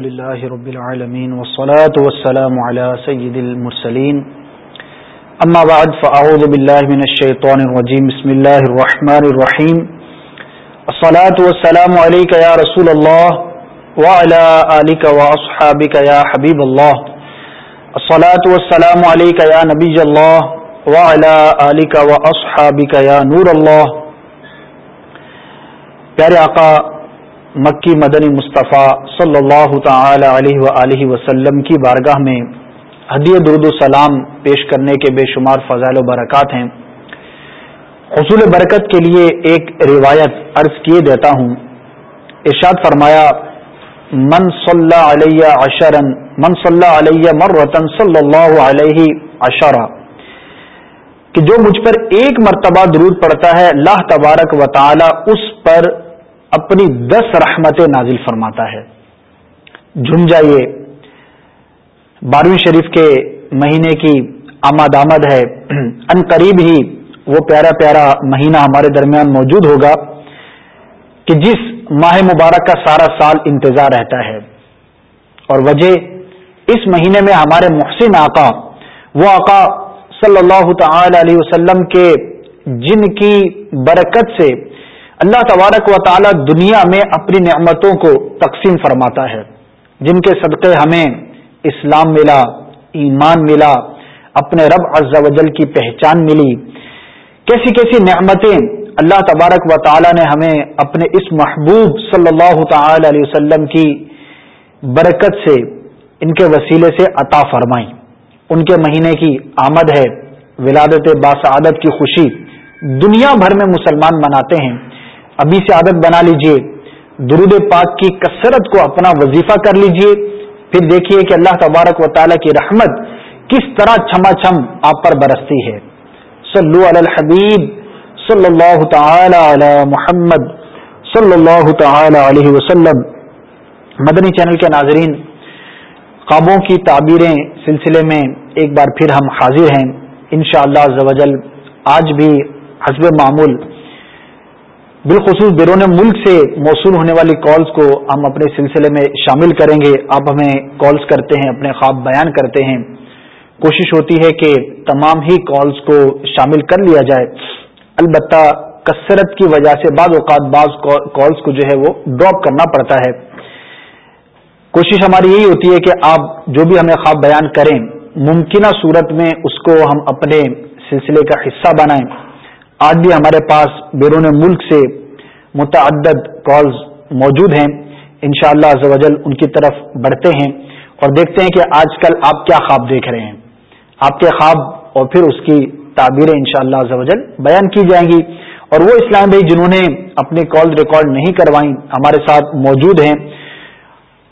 لله رب العالمين والصلاة والسلام على سيد المرسلين أما بعد فأعوذ بالله من الشيطان الرجيم بسم الله الرحمن الرحيم الصلاة والسلام عليك يا رسول الله وعلى آلك وأصحابك يا حبيب الله الصلاة والسلام عليك يا نبي الله وعلى آلك وأصحابك يا نور الله پیارے آقا مکی مدنی مصطفیٰ صلی اللہ تعالی علیہ وسلم کی بارگاہ میں ہدیہ درود و سلام پیش کرنے کے بے شمار فضائل و برکات ہیں۔ حصول برکت کے لیے ایک روایت عرض کیے دیتا ہوں۔ ارشاد فرمایا، من صلی علیہ عشرن، من صلی علیہ مرتن صلی اللہ علیہ عشرہ کہ جو مجھ پر ایک مرتبہ درود پڑتا ہے، اللہ تبارک و تعالی اس پر اپنی دس رحمتیں نازل فرماتا ہے۔ جھم جائیے۔ بارہویں شریف کے مہینے کی آمد آمد ہے۔ ان قریب ہی وہ پیارا پیارا مہینہ ہمارے درمیان موجود ہوگا کہ جس ماہ مبارک کا سارا سال انتظار رہتا ہے۔ اور وجہ اس مہینے میں ہمارے محسن آقا، وہ آقا صلی اللہ تعالی علیہ وسلم کے جن کی برکت سے اللہ تبارک و تعالی دنیا میں اپنی نعمتوں کو تقسیم فرماتا ہے۔ جن کے صدقے ہمیں اسلام ملا، ایمان ملا، اپنے رب عز و جل کی پہچان ملی۔ کیسی کیسی نعمتیں اللہ تبارک و تعالی نے ہمیں اپنے اس محبوب صلی اللہ تعالی علیہ وسلم کی برکت سے ان کے وسیلے سے عطا فرمائی ان کے مہینے کی آمد ہے، ولادت باسعادت کی خوشی دنیا بھر میں مسلمان مناتے ہیں۔ ابھی سے عادت بنا لیجیے، درود پاک کی کثرت کو اپنا وظیفہ کر لیجیے، پھر دیکھیے کہ اللہ تبارک و تعالیٰ کی رحمت کس طرح چھما چھم آپ پر برستی ہے۔ صلو علی الحبیب صلی اللہ تعالی علی محمد صلی اللہ تعالی علیہ وسلم۔ مدنی چینل کے ناظرین، خوابوں کی تعبیریں سلسلے میں ایک بار پھر ہم حاضر ہیں۔ انشاءاللہ شاء اللہ آج بھی حسب معمول بالخصوص بیرون ملک سے موصول ہونے والی کالز کو ہم اپنے سلسلے میں شامل کریں گے۔ آپ ہمیں کالز کرتے ہیں، اپنے خواب بیان کرتے ہیں۔ کوشش ہوتی ہے کہ تمام ہی کالز کو شامل کر لیا جائے۔ البتہ کثرت کی وجہ سے بعض اوقات بعض کالز کو جو ہے وہ ڈراپ کرنا پڑتا ہے۔ کوشش ہماری یہی ہوتی ہے کہ آپ جو بھی ہمیں خواب بیان کریں، ممکنہ صورت میں اس کو ہم اپنے سلسلے کا حصہ بنائیں۔ آج بھی ہمارے پاس بیرون ملک سے متعدد کالز موجود ہیں۔ انشاءاللہ شاء اللہ ان کی طرف بڑھتے ہیں اور دیکھتے ہیں کہ آج کل آپ کیا خواب دیکھ رہے ہیں۔ آپ کے خواب اور پھر اس کی تعبیریں انشاءاللہ شاء اللہ بیان کی جائیں گی۔ اور وہ اسلام بھائی جنہوں نے اپنی کال ریکارڈ نہیں کروائیں ہمارے ساتھ موجود ہیں۔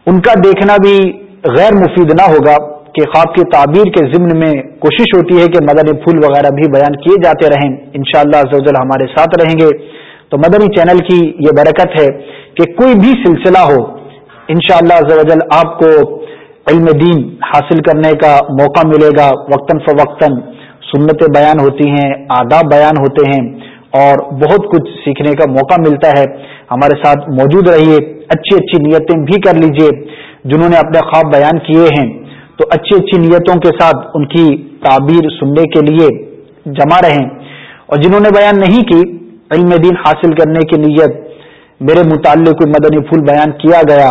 ان کا دیکھنا بھی غیر مفید نہ ہوگا۔ کہ خواب کی تعبیر کے ضمن میں کوشش ہوتی ہے کہ مدنی پھول وغیرہ بھی بیان کیے جاتے رہیں۔ انشاءاللہ شاء اللہ ہمارے ساتھ رہیں گے۔ تو مدنی چینل کی یہ برکت ہے کہ کوئی بھی سلسلہ ہو، انشاءاللہ شاء اللہ آپ کو علم دین حاصل کرنے کا موقع ملے گا۔ وقتاً فوقتاً سنتیں بیان ہوتی ہیں، آداب بیان ہوتے ہیں اور بہت کچھ سیکھنے کا موقع ملتا ہے۔ ہمارے ساتھ موجود رہیے، اچھی اچھی نیتیں بھی کر لیجیے، جنہوں نے اپنے خواب بیان کیے ہیں۔ تو اچھی اچھی نیتوں کے ساتھ ان کی تعبیر سننے کے لیے جمع رہیں۔ اور جنہوں نے بیان نہیں کی، علم دین حاصل کرنے کی نیت، میرے متعلق کوئی مدنی پھول بیان کیا گیا،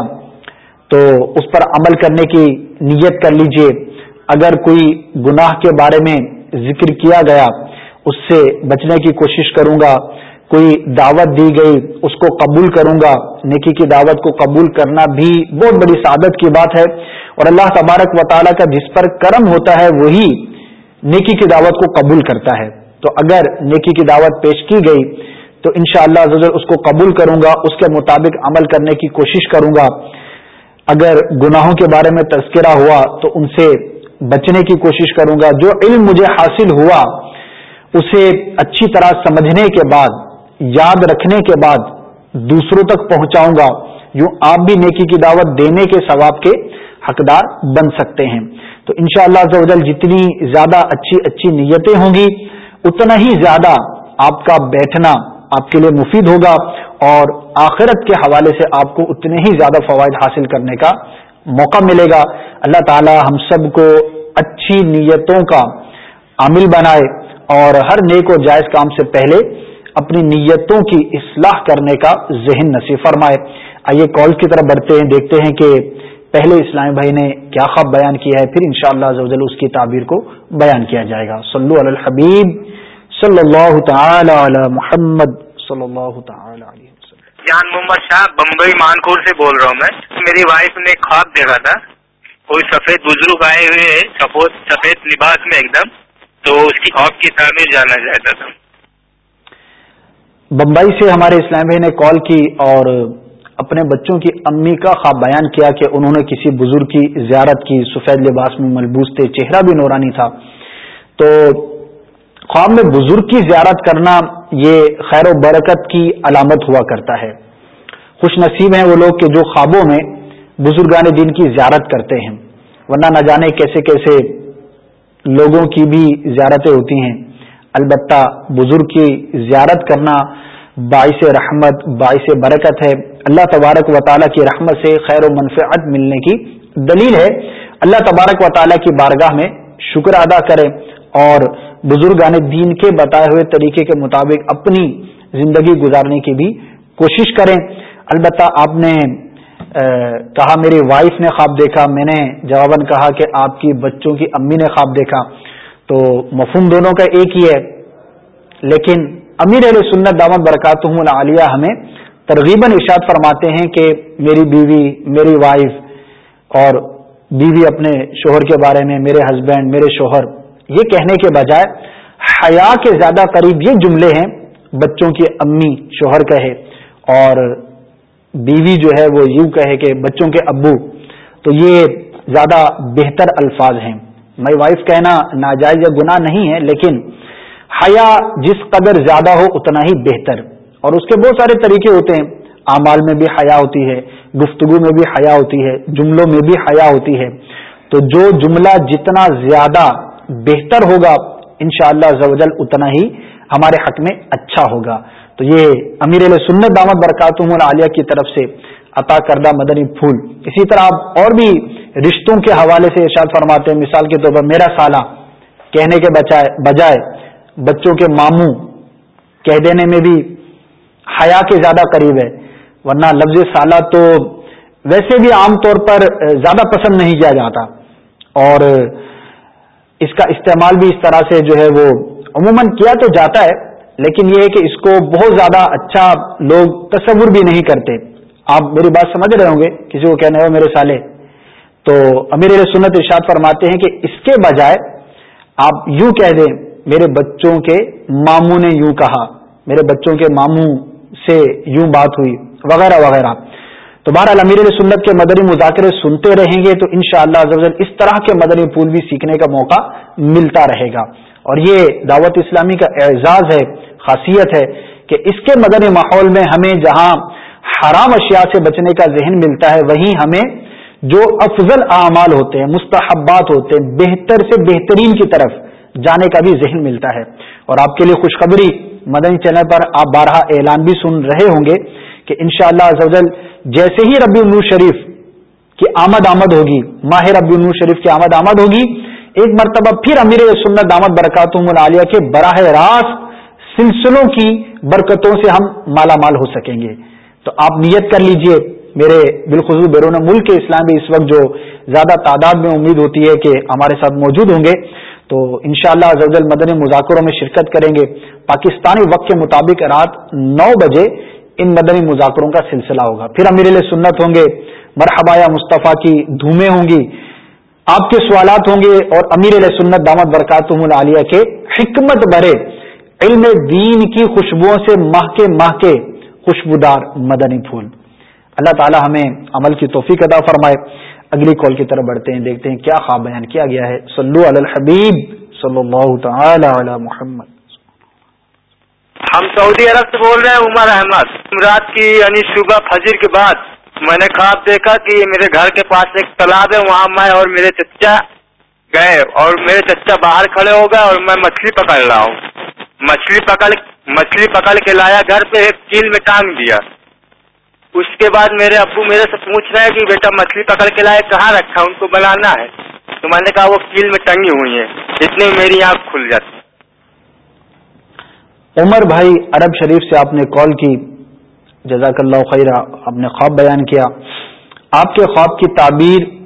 تو اس پر عمل کرنے کی نیت کر لیجیے۔ اگر کوئی گناہ کے بارے میں ذکر کیا گیا، اس سے بچنے کی کوشش کروں گا۔ کوئی دعوت دی گئی، اس کو قبول کروں گا۔ نیکی کی دعوت کو قبول کرنا بھی بہت بڑی سعادت کی بات ہے۔ اور اللہ تبارک و تعالیٰ کا جس پر کرم ہوتا ہے وہی نیکی کی دعوت کو قبول کرتا ہے۔ تو اگر نیکی کی دعوت پیش کی گئی، تو انشاءاللہ شاء اللہ اس کو قبول کروں گا، اس کے مطابق عمل کرنے کی کوشش کروں گا۔ اگر گناہوں کے بارے میں تذکرہ ہوا، تو ان سے بچنے کی کوشش کروں گا۔ جو علم مجھے حاصل ہوا، اسے اچھی طرح سمجھنے کے بعد، یاد رکھنے کے بعد دوسروں تک پہنچاؤں گا۔ یوں آپ بھی نیکی کی دعوت دینے کے ثواب کے حقدار بن سکتے ہیں۔ تو انشاءاللہ شاء اللہ جتنی زیادہ اچھی اچھی نیتیں ہوں گی، اتنا ہی زیادہ آپ کا بیٹھنا آپ کے لیے مفید ہوگا اور آخرت کے حوالے سے آپ کو اتنے ہی زیادہ فوائد حاصل کرنے کا موقع ملے گا۔ اللہ تعالی ہم سب کو اچھی نیتوں کا عامل بنائے اور ہر نیک و جائز کام سے پہلے اپنی نیتوں کی اصلاح کرنے کا ذہن نصیب فرمائے۔ آئیے کال کی طرف بڑھتے ہیں، دیکھتے ہیں کہ پہلے اسلام بھائی نے کیا خواب بیان کیا ہے؟ پھر انشاءاللہ شاء اللہ اس کی تعبیر کو بیان کیا جائے گا۔ صلو علی الحبیب صلی اللہ تعالی علی محمد صلی اللہ تعالی علیہ وسلم۔ جان محمد شاہ بمبئی مانکور سے بول رہا ہوں میں۔ میری وائف نے خواب دیکھا تھا۔ کوئی سفید بزرگ آئے ہوئے سفید لباس میں ایک دم تو اس کی خواب کی تعمیر جانا چاہتا تھا۔ بمبئی سے ہمارے اسلام بھائی نے کال کی اور اپنے بچوں کی امی کا خواب بیان کیا کہ انہوں نے کسی بزرگ کی زیارت کی، سفید لباس میں ملبوس تھے، چہرہ بھی نورانی تھا۔ تو خواب میں بزرگ کی زیارت کرنا یہ خیر و برکت کی علامت ہوا کرتا ہے۔ خوش نصیب ہیں وہ لوگ کہ جو خوابوں میں بزرگان دین کی زیارت کرتے ہیں۔ ورنہ نہ جانے کیسے کیسے لوگوں کی بھی زیارتیں ہوتی ہیں۔ البتہ بزرگ کی زیارت کرنا باعث رحمت، باعث برکت ہے۔ اللہ تبارک و تعالیٰ کی رحمت سے خیر و منفعت ملنے کی دلیل ہے۔ اللہ تبارک و تعالیٰ کی بارگاہ میں شکر ادا کریں اور بزرگان دین کے بتائے ہوئے طریقے کے مطابق اپنی زندگی گزارنے کی بھی کوشش کریں۔ البتہ آپ نے کہا میری وائف نے خواب دیکھا، میں نے جواباً کہا کہ آپ کی بچوں کی امی نے خواب دیکھا۔ تو مفہوم دونوں کا ایک ہی ہے، لیکن امیر علیہ سنت دامت برکاتہم العالیہ ہمیں ترغیباً ارشاد فرماتے ہیں کہ میری بیوی، میری وائف اور بیوی اپنے شوہر کے بارے میں، میرے ہسبینڈ میرے شوہر، یہ کہنے کے بجائے حیا کے زیادہ قریب یہ جملے ہیں، بچوں کی امی شوہر کہے اور بیوی جو ہے وہ یوں کہے کہ بچوں کے ابو، تو یہ زیادہ بہتر الفاظ ہیں۔ مائی وائف کہنا ناجائز یا گناہ نہیں ہے، لیکن حیا جس قدر زیادہ ہو اتنا ہی بہتر۔ اور اس کے بہت سارے طریقے ہوتے ہیں۔ اعمال میں بھی حیا ہوتی ہے، گفتگو میں بھی حیا ہوتی ہے، جملوں میں بھی حیا ہوتی ہے۔ تو جو جملہ جتنا زیادہ بہتر ہوگا، انشاءاللہ شاء اللہ اتنا ہی ہمارے حق میں اچھا ہوگا۔ تو یہ امیر علیہ سنت دامت برکاتم العالیہ کی طرف سے عطا کردہ مدنی پھول۔ اسی طرح آپ اور بھی رشتوں کے حوالے سے ارشاد فرماتے ہیں۔ مثال کے طور پر میرا سالہ کہنے کے بجائے بچوں کے ماموں کہہ دینے میں بھی حیا کے زیادہ قریب ہے، ورنہ لفظ سالہ تو ویسے بھی عام طور پر زیادہ پسند نہیں کیا جاتا۔ اور اس کا استعمال بھی اس طرح سے جو ہے وہ عموماً کیا تو جاتا ہے، لیکن یہ ہے کہ اس کو بہت زیادہ اچھا لوگ تصور بھی نہیں کرتے۔ آپ میری بات سمجھ رہے ہوں گے، کسی کو کہنا ہو میرے سالے تو امیر سنت ارشاد فرماتے ہیں کہ اس کے بجائے آپ یوں کہہ دیں میرے بچوں کے ماموں نے یوں کہا، میرے بچوں کے ماموں سے یوں بات ہوئی، وغیرہ وغیرہ۔ تو بہرحال امیر سنت کے مدنی مذاکرے سنتے رہیں گے تو انشاءاللہ شاء اللہ اس طرح کے مدنی پھول بھی سیکھنے کا موقع ملتا رہے گا۔ اور یہ دعوت اسلامی کا اعزاز ہے، خاصیت ہے کہ اس کے مدنی ماحول میں ہمیں جہاں حرام اشیاء سے بچنے کا ذہن ملتا ہے، وہیں ہمیں جو افضل اعمال ہوتے ہیں، مستحبات ہوتے ہیں، بہتر سے بہترین کی طرف جانے کا بھی ذہن ملتا ہے۔ اور آپ کے لیے خوشخبری مدنی چینل پر آپ بارہ اعلان بھی سن رہے ہوں گے کہ انشاءاللہ شاء اللہ جیسے ہی ربی النور شریف کی آمد آمد ہوگی، ماہ ربی النور شریف کی آمد آمد ہوگی، ایک مرتبہ پھر امیر سنت دامت برکاتم العالیہ کے براہ راست سلسلوں کی برکتوں سے ہم مالا مال ہو سکیں گے۔ تو آپ نیت کر لیجیے میرے بالخصوص بیرون ملک کے اسلام بھی اس وقت جو زیادہ تعداد میں امید ہوتی ہے کہ ہمارے ساتھ موجود ہوں گے۔ تو انشاءاللہ شاء اللہ مدنی مذاکروں میں شرکت کریں گے۔ پاکستانی وقت کے مطابق رات نو بجے ان مدنی مذاکروں کا سلسلہ ہوگا۔ پھر امیر سنت ہوں گے۔ مرحبا یا مصطفیٰ کی دھومیں ہوں گی۔ آپ کے سوالات ہوں گے اور امیر علیہ سنت دامت برکاتم العالیہ کے حکمت بھرے علم دین کی خوشبوؤں سے ماہ کے ماہ کے خوشبودار مدنی پھول۔ اللہ تعالی ہمیں عمل کی توفیق ادا فرمائے۔ اگلی کال کی طرف بڑھتے ہیں، دیکھتے ہیں کیا خواب بیان کیا گیا ہے۔ صلو علی الحبیب صلی اللہ تعالی علی محمد۔ ہم سعودی عرب سے بول رہے ہیں، عمر احمد۔ رات کی یعنی صبح فجر کے بعد میں نے خواب دیکھا کہ میرے گھر کے پاس ایک تالاب ہے، وہاں میں اور میرے چچا گئے اور میرے چچا باہر کھڑے ہو گئے اور میں مچھلی پکڑ رہا ہوں۔ مچھلی پکڑ مچھلی پکڑ کے لایا، گھر پہ ایک چیل میں ٹانگ دیا۔ اس کے بعد میرے ابو میرے سے پوچھ رہے ہیں کہ بیٹا مچھلی پکڑ کے لائے کہاں رکھا ان کو بنانا ہے۔ تو میں نے کہا وہ کیل میں ٹنگی ہوئی ہیں۔ اتنے میری آنکھ کھل جاتی۔ عمر بھائی، عرب شریف سے آپ نے کال کی۔ جزاک اللہ خیرہ، آپ نے خواب بیان کیا۔ آپ کے خواب کی تعبیر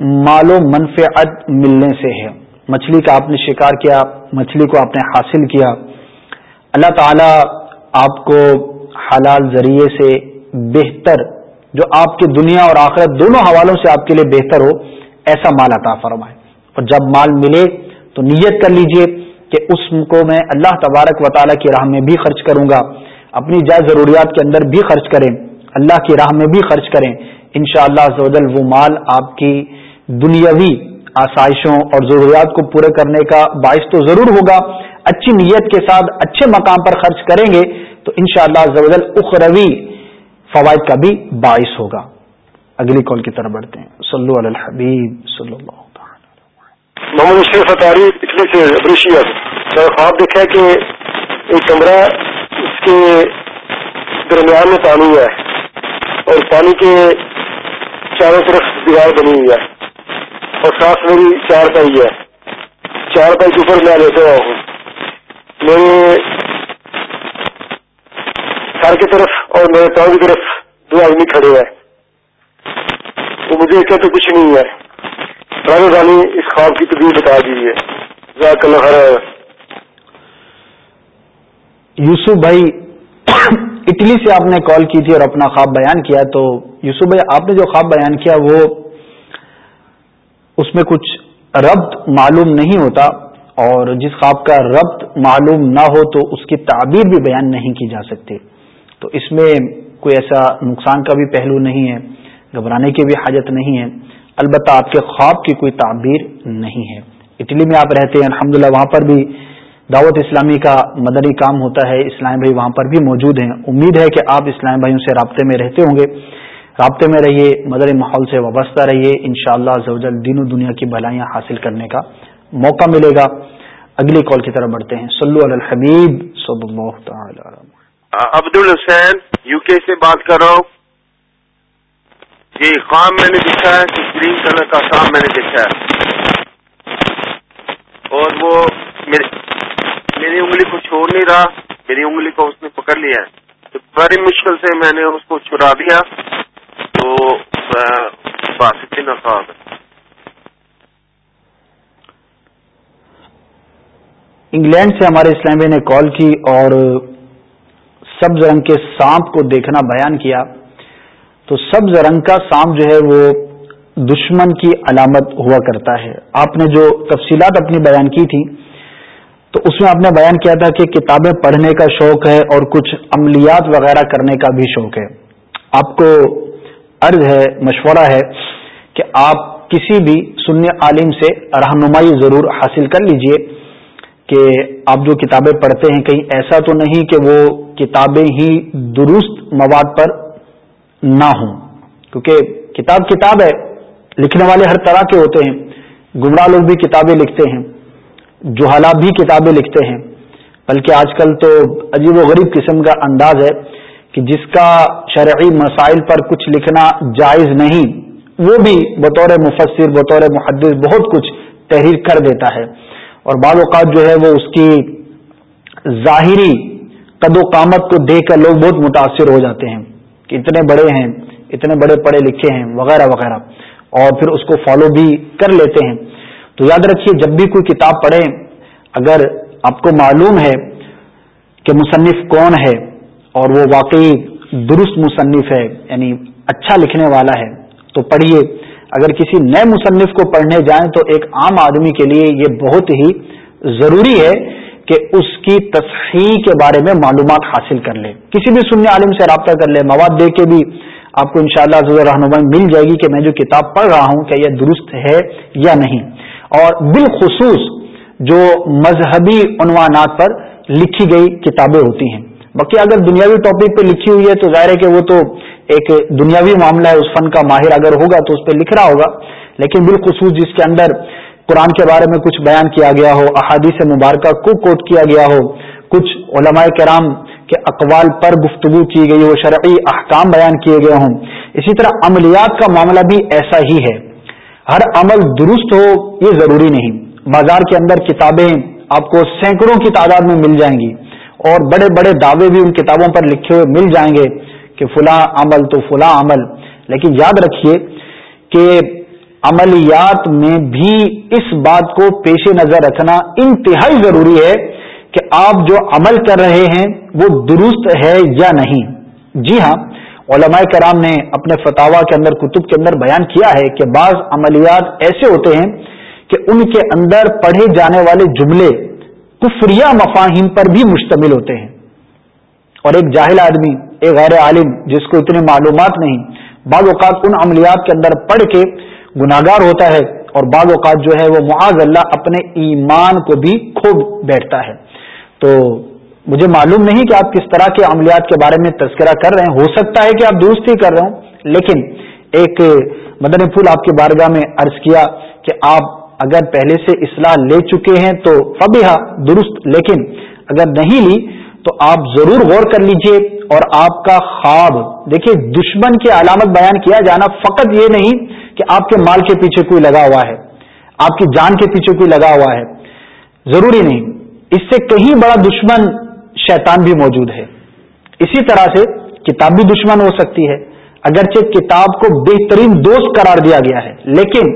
مال و منفعت ملنے سے ہے۔ مچھلی کا آپ نے شکار کیا، مچھلی کو آپ نے حاصل کیا۔ اللہ تعالی آپ کو حلال ذریعے سے بہتر، جو آپ کی دنیا اور آخرت دونوں حوالوں سے آپ کے لیے بہتر ہو، ایسا مال عطا فرمائے۔ اور جب مال ملے تو نیت کر لیجیے کہ اس کو میں اللہ تبارک و تعالیٰ کی راہ میں بھی خرچ کروں گا۔ اپنی جائز ضروریات کے اندر بھی خرچ کریں۔ اللہ کی راہ میں بھی خرچ کریں۔ ان شاء اللہ وہ مال آپ کی دنیاوی آسائشوں اور ضروریات کو پورے کرنے کا باعث تو ضرور ہوگا۔ اچھی نیت کے ساتھ اچھے مقام پر خرچ کریں گے تو ان شاء اللہ اخروی فوائد کا بھی باعث ہوگا۔ اگلی کال کی طرف بڑھتے ہیں۔ صلو علی الحبیب صلی اللہ محمد اشرف اطاری اٹلی سے ابریشیت میں خواب دیکھا کہ ایک کمرہ اس کے درمیان میں پانی ہے اور پانی کے چاروں طرف دیوار بنی ہوئی ہے۔ اور ساتھ میری چار پائی ہے۔ چار پائی کے اوپر میں لیتا ہوا ہوں۔ میرے سر کی طرف اور میرے پاؤں کی طرف دو آدمی کھڑے ہیں۔ وہ مجھے کہتے کچھ نہیں ہے۔ اس خواب کی تبدیل بتا دیجیے یوسف بھائی، اٹلی سے آپ نے کال کی تھی اور اپنا خواب بیان کیا۔ تو یوسف بھائی، آپ نے جو خواب بیان کیا وہ اس میں کچھ ربط معلوم نہیں ہوتا۔ اور جس خواب کا ربط معلوم نہ ہو تو اس کی تعبیر بھی بیان نہیں کی جا سکتی۔ تو اس میں کوئی ایسا نقصان کا بھی پہلو نہیں ہے، گھبرانے کی بھی حاجت نہیں ہے۔ البتہ آپ کے خواب کی کوئی تعبیر نہیں ہے۔ اٹلی میں آپ رہتے ہیں الحمد وہاں پر بھی دعوت اسلامی کا مدنی کام ہوتا ہے۔ اسلام بھائی وہاں پر بھی موجود ہیں۔ امید ہے کہ آپ اسلام بھائیوں سے رابطے میں رہتے ہوں گے۔ رابطے میں رہیے، مدنی ماحول سے وابستہ رہیے۔ ان شاء اللہ دین و دنیا کی بھلائیاں حاصل کرنے کا موقع ملے گا۔ اگلی کال کی طرف بڑھتے ہیں۔ سلو الحبیب صلی اللہ تعالی عبد الحسین یو کے سے بات کر رہا ہوں۔ جی خام میں نے دیکھا ہے کہ گرین کلر کا خام میں نے دیکھا ہے۔ اور وہ میری انگلی کو چھوڑ نہیں رہا، میری انگلی کو اس نے پکڑ لیا ہے۔ تو بڑی مشکل سے میں نے اس کو چھڑا دیا۔ تو بس اتنا خواب ہے۔ انگلینڈ سے ہمارے اسلامی نے کال کی اور سبز رنگ کے سانپ کو دیکھنا بیان کیا، تو سبز رنگ کا سانپ جو ہے وہ دشمن کی علامت ہوا کرتا ہے۔ آپ نے جو تفصیلات اپنی بیان کی تھی، تو اس میں آپ نے بیان کیا تھا کہ کتابیں پڑھنے کا شوق ہے اور کچھ عملیات وغیرہ کرنے کا بھی شوق ہے۔ آپ کو عرض ہے، مشورہ ہے کہ آپ کسی بھی سنی عالم سے رہنمائی ضرور حاصل کر لیجیے۔ کہ آپ جو کتابیں پڑھتے ہیں کہیں ایسا تو نہیں کہ وہ کتابیں ہی درست مواد پر نہ ہوں۔ کیونکہ کتاب کتاب ہے، لکھنے والے ہر طرح کے ہوتے ہیں۔ گمراہ لوگ بھی کتابیں لکھتے ہیں جوہلا بھی کتابیں لکھتے ہیں۔ بلکہ آج کل تو عجیب و غریب قسم کا انداز ہے کہ جس کا شرعی مسائل پر کچھ لکھنا جائز نہیں، وہ بھی بطور مفسر، بطور محدث بہت کچھ تحریر کر دیتا ہے۔ اور بعض اوقات جو ہے وہ اس کی ظاہری قد و قامت کو دیکھ کر لوگ بہت متاثر ہو جاتے ہیں کہ اتنے بڑے ہیں، اتنے بڑے پڑھے لکھے ہیں، وغیرہ وغیرہ۔ اور پھر اس کو فالو بھی کر لیتے ہیں۔ تو یاد رکھیے، جب بھی کوئی کتاب پڑھیں، اگر آپ کو معلوم ہے کہ مصنف کون ہے اور وہ واقعی درست مصنف ہے یعنی اچھا لکھنے والا ہے، تو پڑھیے۔ اگر کسی نئے مصنف کو پڑھنے جائیں تو ایک عام آدمی کے لیے یہ بہت ہی ضروری ہے کہ اس کی تصحیح کے بارے میں معلومات حاصل کر لے۔ کسی بھی سننے عالم سے رابطہ کر لے، مواد دے کے بھی آپ کو انشاءاللہ شاء رہنمائی مل جائے گی کہ میں جو کتاب پڑھ رہا ہوں کیا یہ درست ہے یا نہیں۔ اور بالخصوص جو مذہبی عنوانات پر لکھی گئی کتابیں ہوتی ہیں۔ باقی اگر دنیاوی ٹاپک پہ لکھی ہوئی ہے تو ظاہر ہے کہ وہ تو ایک دنیاوی معاملہ ہے، اس فن کا ماہر اگر ہوگا تو اس پہ لکھ رہا ہوگا۔ لیکن بالخصوص جس کے اندر قرآن کے بارے میں کچھ بیان کیا گیا ہو، احادیث مبارکہ کو کوٹ کیا گیا ہو، کچھ علماء کرام کہ اقوال پر گفتگو کی گئی ہو شرعی احکام بیان کیے گئے ہوں۔ اسی طرح عملیات کا معاملہ بھی ایسا ہی ہے۔ ہر عمل درست ہو، یہ ضروری نہیں۔ بازار کے اندر کتابیں آپ کو سینکڑوں کی تعداد میں مل جائیں گی۔ اور بڑے بڑے دعوے بھی ان کتابوں پر لکھے ہوئے مل جائیں گے کہ فلاں عمل تو فلاں عمل۔ لیکن یاد رکھیے کہ عملیات میں بھی اس بات کو پیش نظر رکھنا انتہائی ضروری ہے کہ آپ جو عمل کر رہے ہیں وہ درست ہے یا نہیں۔ جی ہاں علماء کرام نے اپنے فتوا کے اندر، کتب کے اندر بیان کیا ہے کہ بعض عملیات ایسے ہوتے ہیں کہ ان کے اندر پڑھے جانے والے جملے کفریہ مفاہیم پر بھی مشتمل ہوتے ہیں۔ اور ایک جاہل آدمی، ایک غیر عالم جس کو اتنی معلومات نہیں، بعض اوقات ان عملیات کے اندر پڑھ کے گناگار ہوتا ہے اور بعض اوقات جو ہے وہ معاذ اللہ اپنے ایمان کو بھی کھو بیٹھتا ہے۔ تو مجھے معلوم نہیں کہ آپ کس طرح کے عملیات کے بارے میں تذکرہ کر رہے ہیں۔ ہو سکتا ہے کہ آپ درست ہی کر رہے ہوں، لیکن ایک مدن پھول آپ کی بارگاہ میں عرض کیا کہ آپ اگر پہلے سے اصلاح لے چکے ہیں تو فبیہ درست، لیکن اگر نہیں لی تو آپ ضرور غور کر لیجیے اور آپ کا خواب دیکھیے دشمن کی علامت بیان کیا جانا فقط یہ نہیں کہ آپ کے مال کے پیچھے کوئی لگا ہوا ہے، آپ کی جان کے پیچھے کوئی لگا ہوا ہے، ضروری نہیں۔ اس سے کہیں بڑا دشمن شیطان بھی موجود ہے۔ اسی طرح سے کتاب بھی دشمن ہو سکتی ہے، اگرچہ کتاب کو بہترین دوست قرار دیا گیا ہے، لیکن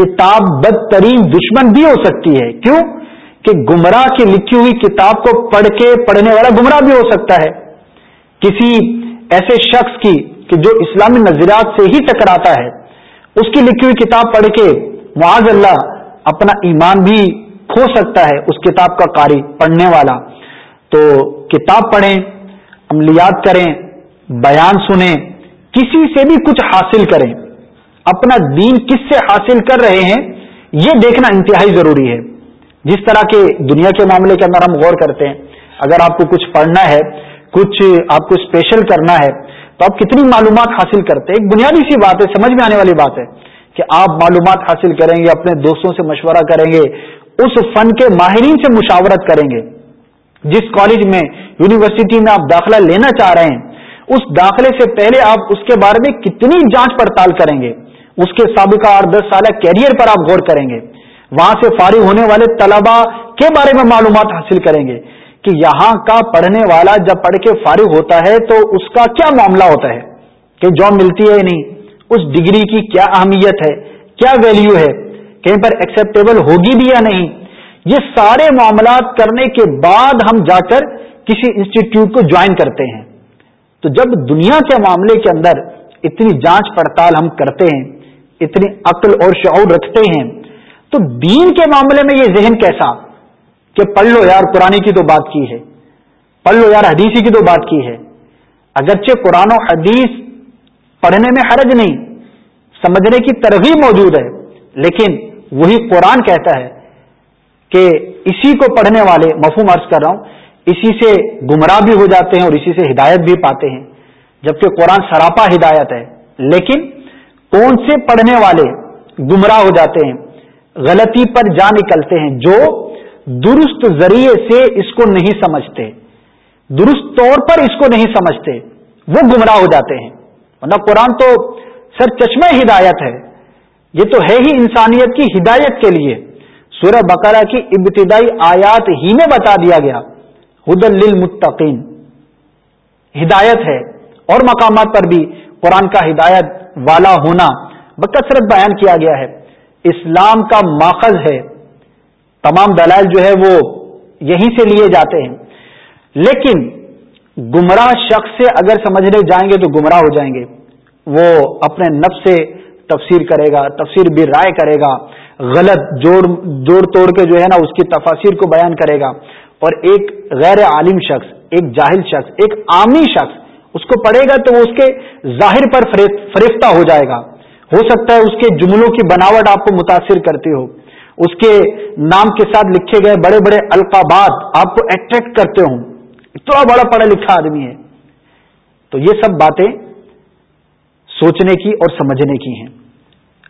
کتاب بدترین دشمن بھی ہو سکتی ہے۔ کیوں؟ کہ گمراہ کی لکھی ہوئی کتاب کو پڑھ کے پڑھنے والا گمراہ بھی ہو سکتا ہے۔ کسی ایسے شخص کی کہ جو اسلامی نظریات سے ہی ٹکراتا ہے، اس کی لکھی ہوئی کتاب پڑھ کے معاذ اللہ اپنا ایمان بھی کھو سکتا ہے اس کتاب کا قاری پڑھنے والا۔ تو کتاب پڑھیں، عملیات کریں، بیان سنیں، کسی سے بھی کچھ حاصل کریں۔ اپنا دین کس سے حاصل کر رہے ہیں، یہ دیکھنا انتہائی ضروری ہے۔ جس طرح کے دنیا کے معاملے کے اندر ہم غور کرتے ہیں، اگر آپ کو کچھ پڑھنا ہے، کچھ آپ کو اسپیشل کرنا ہے، تو آپ کتنی معلومات حاصل کرتے ہیں۔ ایک بنیادی سی بات ہے، سمجھ میں آنے والی بات ہے کہ آپ معلومات حاصل کریں گے، اپنے دوستوں سے مشورہ کریں گے، اس فن کے ماہرین سے مشاورت کریں گے۔ جس کالج میں یونیورسٹی میں آپ داخلہ لینا چاہ رہے ہیں، اس داخلے سے پہلے آپ اس کے بارے میں کتنی جانچ پڑتال کریں گے۔ اس کے سابقہ اور دس سالہ کیریئر پر آپ غور کریں گے۔ وہاں سے فارغ ہونے والے طلبا کے بارے میں معلومات حاصل کریں گے کہ یہاں کا پڑھنے والا جب پڑھ کے فارغ ہوتا ہے تو اس کا کیا معاملہ ہوتا ہے کہ جاب ملتی ہے یا نہیں؟ اس ڈگری کی کیا اہمیت ہے؟ کیا ویلیو ہے؟ کہیں پر ایکسپٹیبل ہوگی بھی یا نہیں؟ یہ سارے معاملات کرنے کے بعد ہم جا کر کسی انسٹیٹیوٹ کو جوائن کرتے ہیں۔ تو جب دنیا کے معاملے کے اندر اتنی جانچ پڑتال ہم کرتے ہیں اتنی عقل اور شعور رکھتے ہیں، تو دین کے معاملے میں یہ ذہن کیسا؟ کہ پڑھ لو یار، قرآن کی تو بات کی ہے۔ پڑھ لو یار حدیثی کی تو بات کی ہے۔ اگرچہ قرآن و حدیث پڑھنے میں حرج نہیں، سمجھنے کی ترغیب موجود ہے، لیکن وہی قرآن کہتا ہے کہ اسی کو پڑھنے والے، مفہوم عرض کر رہا ہوں، اسی سے گمراہ بھی ہو جاتے ہیں اور اسی سے ہدایت بھی پاتے ہیں۔ جبکہ قرآن سراپا ہدایت ہے، لیکن کون سے پڑھنے والے گمراہ ہو جاتے ہیں، غلطی پر جا نکلتے ہیں، جو درست ذریعے سے اس کو نہیں سمجھتے۔ درست طور پر اس کو نہیں سمجھتے، وہ گمراہ ہو جاتے ہیں۔ ورنہ قرآن تو سر چشمہ ہدایت ہے۔ یہ تو ہے ہی انسانیت کی ہدایت کے لیے۔ سورہ بقرہ کی ابتدائی آیات ہی میں بتا دیا گیا۔ حد للمتقین۔ ہدایت ہے اور مقامات پر بھی قرآن کا ہدایت والا ہونا بکثرت بیان کیا گیا ہے۔ اسلام کا ماخذ ہے۔ تمام دلائل جو ہے وہ یہیں سے لیے جاتے ہیں۔ لیکن گمراہ شخص سے اگر سمجھنے جائیں گے تو گمراہ ہو جائیں گے۔ وہ اپنے نفس سے تفسیر کرے گا، تفسیر بھی رائے کرے گا۔ غلط جوڑ جوڑ توڑ کے جو ہے نا اس کی تفاصیر کو بیان کرے گا۔ اور ایک غیر عالم شخص، ایک جاہل شخص، ایک عامی شخص اس کو پڑھے گا تو وہ اس کے ظاہر پر فریفتہ ہو جائے گا۔ ہو سکتا ہے اس کے جملوں کی بناوٹ آپ کو متاثر کرتی ہو۔ اس کے نام کے ساتھ لکھے گئے بڑے بڑے القابات آپ کو اٹریکٹ کرتے ہوں۔ اتنا بڑا پڑھا لکھا آدمی ہے۔ تو یہ سب باتیں سوچنے کی اور سمجھنے کی ہیں۔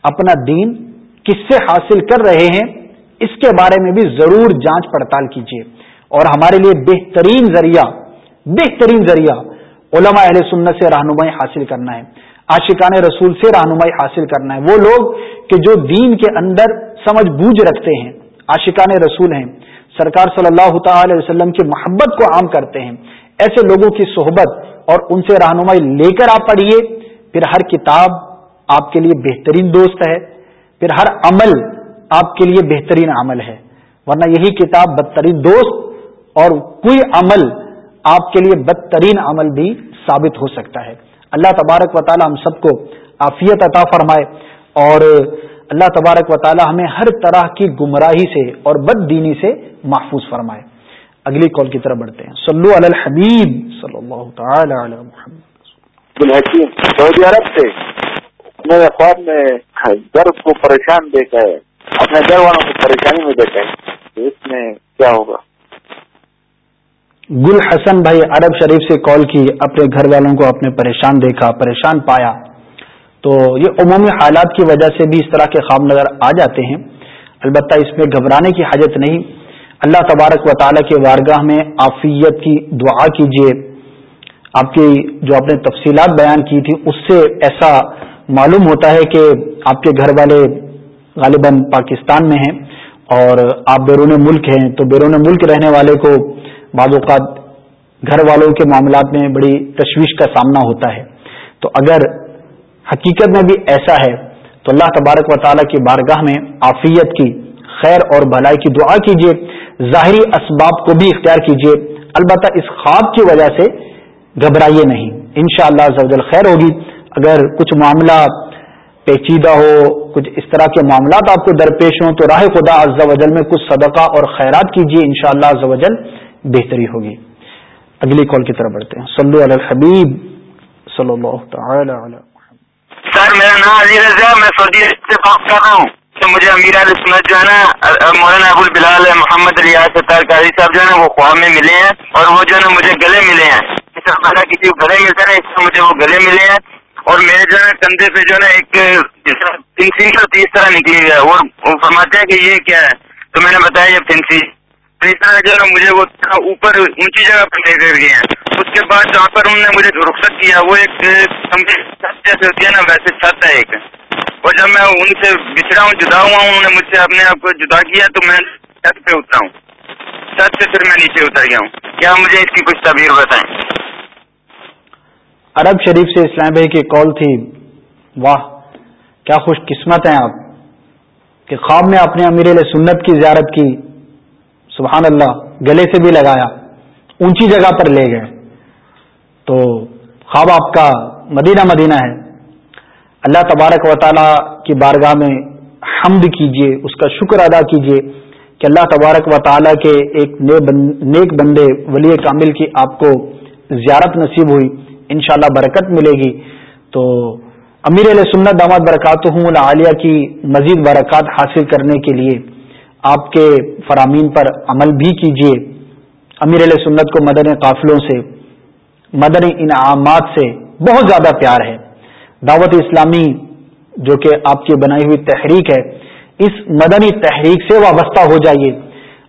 اپنا دین کس سے حاصل کر رہے ہیں، اس کے بارے میں بھی ضرور جانچ پڑتال کیجیے اور ہمارے لیے بہترین ذریعہ بہترین ذریعہ علماء اہل سنت سے رہنمائی حاصل کرنا ہے، عاشقان رسول سے رہنمائی حاصل کرنا ہے۔ وہ لوگ کہ جو دین کے اندر سمجھ بوجھ رکھتے ہیں، عاشقان رسول ہیں، سرکار صلی اللہ تعالی وسلم کی محبت کو عام کرتے ہیں۔ ایسے لوگوں کی صحبت اور ان سے رہنمائی لے کر آپ پڑھیے، پھر ہر کتاب آپ کے لیے بہترین دوست ہے، پھر ہر عمل آپ کے لیے بہترین عمل ہے۔ ورنہ یہی کتاب بدترین دوست اور کوئی عمل آپ کے لیے بدترین عمل بھی ثابت ہو سکتا ہے۔ اللہ تبارک و تعالی ہم سب کو عافیت عطا فرمائے اور اللہ تبارک و تعالی ہمیں ہر طرح کی گمراہی سے اور بد دینی سے محفوظ فرمائے۔ اگلی کال کی طرف بڑھتے ہیں۔ صلو علی الحبیب صلی اللہ تعالی علی محمد۔ سعودی عرب سے میرے خواب میں گھر کو پریشان دیکھا ہے۔ اپنے گھر والوں کو پریشانی میں دیکھا ہے اس میں کیا ہوگا؟ گل حسن بھائی عرب شریف سے کال کی، اپنے گھر والوں کو اپنے پریشان دیکھا، پریشان پایا۔ تو یہ عمومی حالات کی وجہ سے بھی اس طرح کے خواب نظر آ جاتے ہیں۔ البتہ اس میں گھبرانے کی حاجت نہیں۔ اللہ تبارک و تعالیٰ کے وارگاہ میں آفیت کی دعا کیجیے آپ کی جو آپ نے تفصیلات بیان کی تھی، اس سے ایسا معلوم ہوتا ہے کہ آپ کے گھر والے غالباً پاکستان میں ہیں اور آپ بیرون ملک ہیں۔ تو بیرون ملک رہنے والے کو بعض اوقات گھر والوں کے معاملات میں بڑی تشویش کا سامنا ہوتا ہے۔ تو اگر حقیقت میں بھی ایسا ہے، تو اللہ تبارک و تعالیٰ کی بارگاہ میں آفیت کی خیر اور بھلائی کی دعا کیجیے ظاہری اسباب کو بھی اختیار کیجیے البتہ اس خواب کی وجہ سے گھبرائیے نہیں۔ ان شاء اللہ خیر ہوگی۔ اگر کچھ معاملہ پیچیدہ ہو، کچھ اس طرح کے معاملات آپ کو درپیش ہوں، تو راہ خدا عز و جل میں کچھ صدقہ اور خیرات کیجیے ان شاء اللہ بہتری ہوگی اگلی کال کی طرف بڑھتے ہیں صلو علی الحبیب صلی اللہ تعالی علی سر میرا نام علی رضا میں سعودی سے بات کر رہا ہوں کہ مجھے امیر علی سنت جو ہے نا مولانا ابو البلال محمد ریاض ستار قاری صاحب جو ہے نا وہ خواب میں ملے ہیں اور وہ جو ہے نا مجھے گلے ملے ہیں اس طرح کسی کو گلے ملتا ہے اس سے مجھے وہ گلے ملے ہیں اور میرے جو ہے کندھے پہ جو ہے نا ایک پنسی تیس طرح نکلی ہے اور فرماتے ہیں کہ یہ کیا ہے تو میں نے بتایا یہ پنسی جو ہے مجھے وہ اوپر اونچی جگہ پر لے کر گئے ہیں۔ اس کے بعد جہاں پر انہوں نے مجھے رخصت کیا، وہ ایک چھت جیسے ہوتی ہے نا، ویسے چھت ہے ایک۔ اور جب میں ان سے بچھڑا ہوں، جدا ہوا ہوں، انہوں نے مجھ سے اپنے آپ کو جدا کیا تو میں چھت پہ اترا ہوں۔ چھت سے پھر میں نیچے اتر گیا ہوں۔ کیا مجھے اس کی کچھ تعبیر بتائیں؟ عرب شریف سے اسلام بھائی کی کال تھی۔ واہ، کیا خوش قسمت ہیں آپ کہ خواب میں اپنے امیر سنت کی زیارت کی۔ سبحان اللہ، گلے سے بھی لگایا، اونچی جگہ پر لے گئے۔ تو خواب آپ کا مدینہ مدینہ ہے۔ اللہ تبارک و تعالی کی بارگاہ میں حمد کیجیے اس کا شکر ادا کیجیے کہ اللہ تبارک و تعالی کے ایک نیک بندے ولی کامل کی آپ کو زیارت نصیب ہوئی۔ انشاءاللہ برکت ملے گی۔ تو امیر علیہ سنت داماد برکات ہوں عالیہ کی مزید برکات حاصل کرنے کے لیے آپ کے فرامین پر عمل بھی کیجیے امیر علیہ سنت کو مدن قافلوں سے مدن انعامات سے بہت زیادہ پیار ہے۔ دعوت اسلامی جو کہ آپ کی بنائی ہوئی تحریک ہے، اس مدنی تحریک سے وابستہ ہو جائیے۔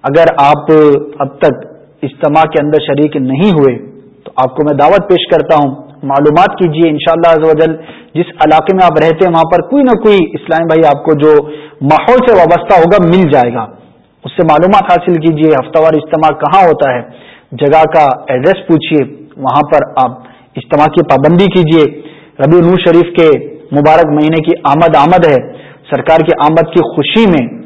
اگر آپ اب تک اجتماع کے اندر شریک نہیں ہوئے، تو آپ کو میں دعوت پیش کرتا ہوں۔ معلومات کیجیے ان شاء اللہ جس علاقے میں آپ رہتے ہیں، وہاں پر کوئی نہ کوئی اسلام بھائی آپ کو جو ماحول سے وابستہ ہوگا، مل جائے گا۔ اس سے معلومات حاصل کیجیے ہفتہ وار اجتماع کہاں ہوتا ہے؟ جگہ کا ایڈریس پوچھیے وہاں پر آپ اجتماع کی پابندی کیجیے ربی نور شریف کے مبارک مہینے کی آمد آمد ہے۔ سرکار کی آمد کی خوشی میں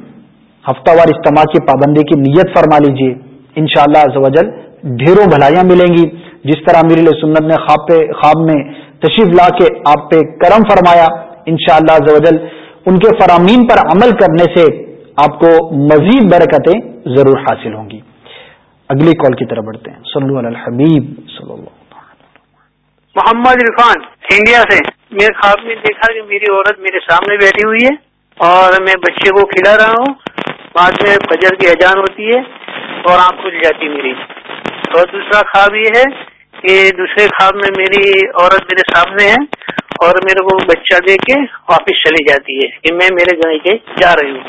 ہفتہ وار اجتماع کی پابندی کی نیت فرما لیجیے ان شاء اللہ ڈھیروں بھلائیاں ملیں گی۔ جس طرح امیر سنت نے خواب پہ خواب میں تشریف لا کے آپ پہ کرم فرمایا ان شاء اللہ ان کے فرامین پر عمل کرنے سے آپ کو مزید برکتیں ضرور حاصل ہوں گی۔ اگلی کال کی طرف بڑھتے ہیں۔ صلو علی الحبیب، صلی اللہ محمد عرفان، انڈیا سے۔ میرے خواب میں دیکھا کہ میری عورت میرے سامنے بیٹھی ہوئی ہے اور میں بچے کو کھلا رہا ہوں۔ بعد میں فجر کی اجان ہوتی ہے اور آنکھ کھل جاتی میری اور دوسرا خواب یہ ہے کہ دوسرے خواب میں میری عورت میرے سامنے ہے۔ اور میرے کو بچہ دے کے واپس چلی جاتی ہے کہ میں میرے گھر کے جا رہی ہوں۔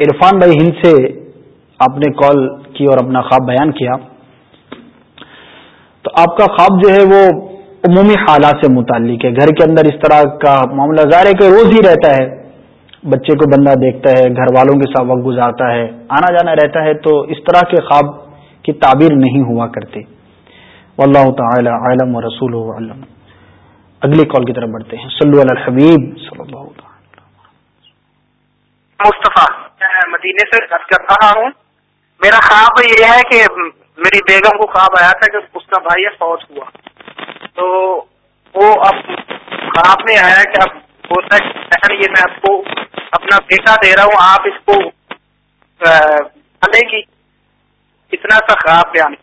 عرفان بھائی ہند سے آپ نے کال کی اور اپنا خواب بیان کیا۔ تو آپ کا خواب جو ہے وہ عمومی حالات سے متعلق ہے۔ گھر کے اندر اس طرح کا معاملہ ظاہر ہے کہ روز ہی رہتا ہے۔ بچے کو بندہ دیکھتا ہے، گھر والوں کے ساتھ وقت گزارتا ہے، آنا جانا رہتا ہے۔ تو اس طرح کے خواب کی تعبیر نہیں ہوا کرتی واللہ تعالی عالم و رسول علم۔ اگلی کال کی طرف بڑھتے ہیں۔ صلو علی الحبیب صلی اللہ تعالی مصطفیٰ مدینے سے کر رہا ہوں۔ میرا خواب یہ ہے کہ میری بیگم کو خواب آیا تھا کہ اس کا بھائی فوج ہوا۔ تو وہ اب خواب میں آیا کہ اب ہوتا ہے یہ میں آپ کو اپنا بیٹا دے رہا ہوں، آپ اس کو لیں گی اتنا سا خواب بیان۔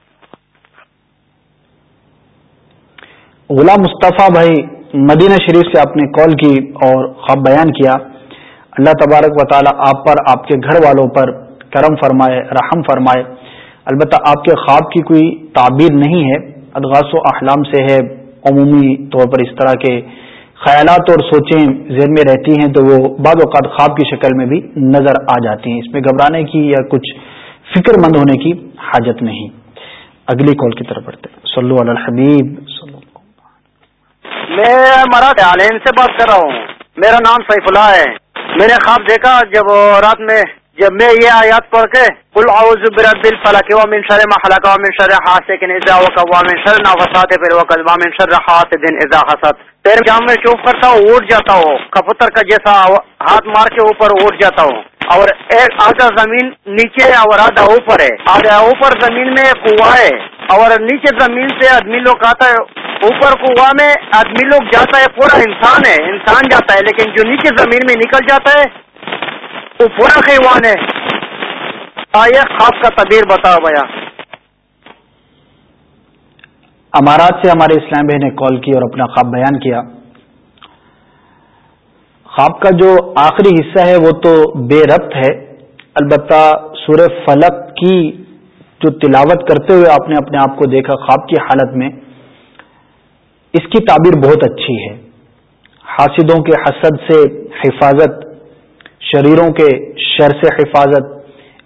غلام مصطفیٰ بھائی مدینہ شریف سے آپ نے کال کی اور خواب بیان کیا۔ اللہ تبارک و تعالی آپ پر، آپ کے گھر والوں پر کرم فرمائے، رحم فرمائے۔ البتہ آپ کے خواب کی کوئی تعبیر نہیں ہے۔ ادغاس و احلام سے ہے۔ عمومی طور پر اس طرح کے خیالات اور سوچیں ذہن میں رہتی ہیں تو وہ بعض اوقات خواب کی شکل میں بھی نظر آ جاتی ہیں۔ اس میں گھبرانے کی یا کچھ فکر مند ہونے کی حاجت نہیں۔ اگلی کال کی طرف بڑھتے سلو الحبیب میں مراد عالین سے بات کر رہا ہوں۔ میرا نام سیف اللہ ہے۔ میں نے خواب دیکھا جب رات میں جب میں یہ آیات پڑھ کے کل اعوذ برب الفلق ومن شر ما خلق ومن شر حاسد اذا وقب ومن شر نفثات في العقد ومن شر حاسد اذا حسد۔ پھر جب میں چوپ کرتا ہوں، اٹھ جاتا ہوں۔ کبوتر کا جیسا ہاتھ مار کے اوپر اٹھ جاتا ہوں۔ اور ایک آدھا زمین نیچے ہے اور آدھا اوپر ہے۔ آدھا اوپر زمین میں کنواں ہے اور نیچے زمین سے آدمی لوگ آتا ہے۔ اوپر کنواں میں آدمی لوگ جاتا ہے، پورا انسان ہے، انسان جاتا ہے، لیکن جو نیچے زمین میں نکل جاتا ہے، وہ پورا خیوان ہے۔ آئیے خواب کا تبیر بتاؤ بھیا امارات سے ہمارے اسلام بھائی نے کال کی اور اپنا خواب بیان کیا۔ خواب کا جو آخری حصہ ہے، وہ تو بے ربط ہے۔ البتہ سورہ فلک کی جو تلاوت کرتے ہوئے آپ نے اپنے آپ کو دیکھا، خواب کی حالت میں۔ اس کی تعبیر بہت اچھی ہے۔ حاسدوں کے حسد سے حفاظت، شریروں کے شر سے حفاظت،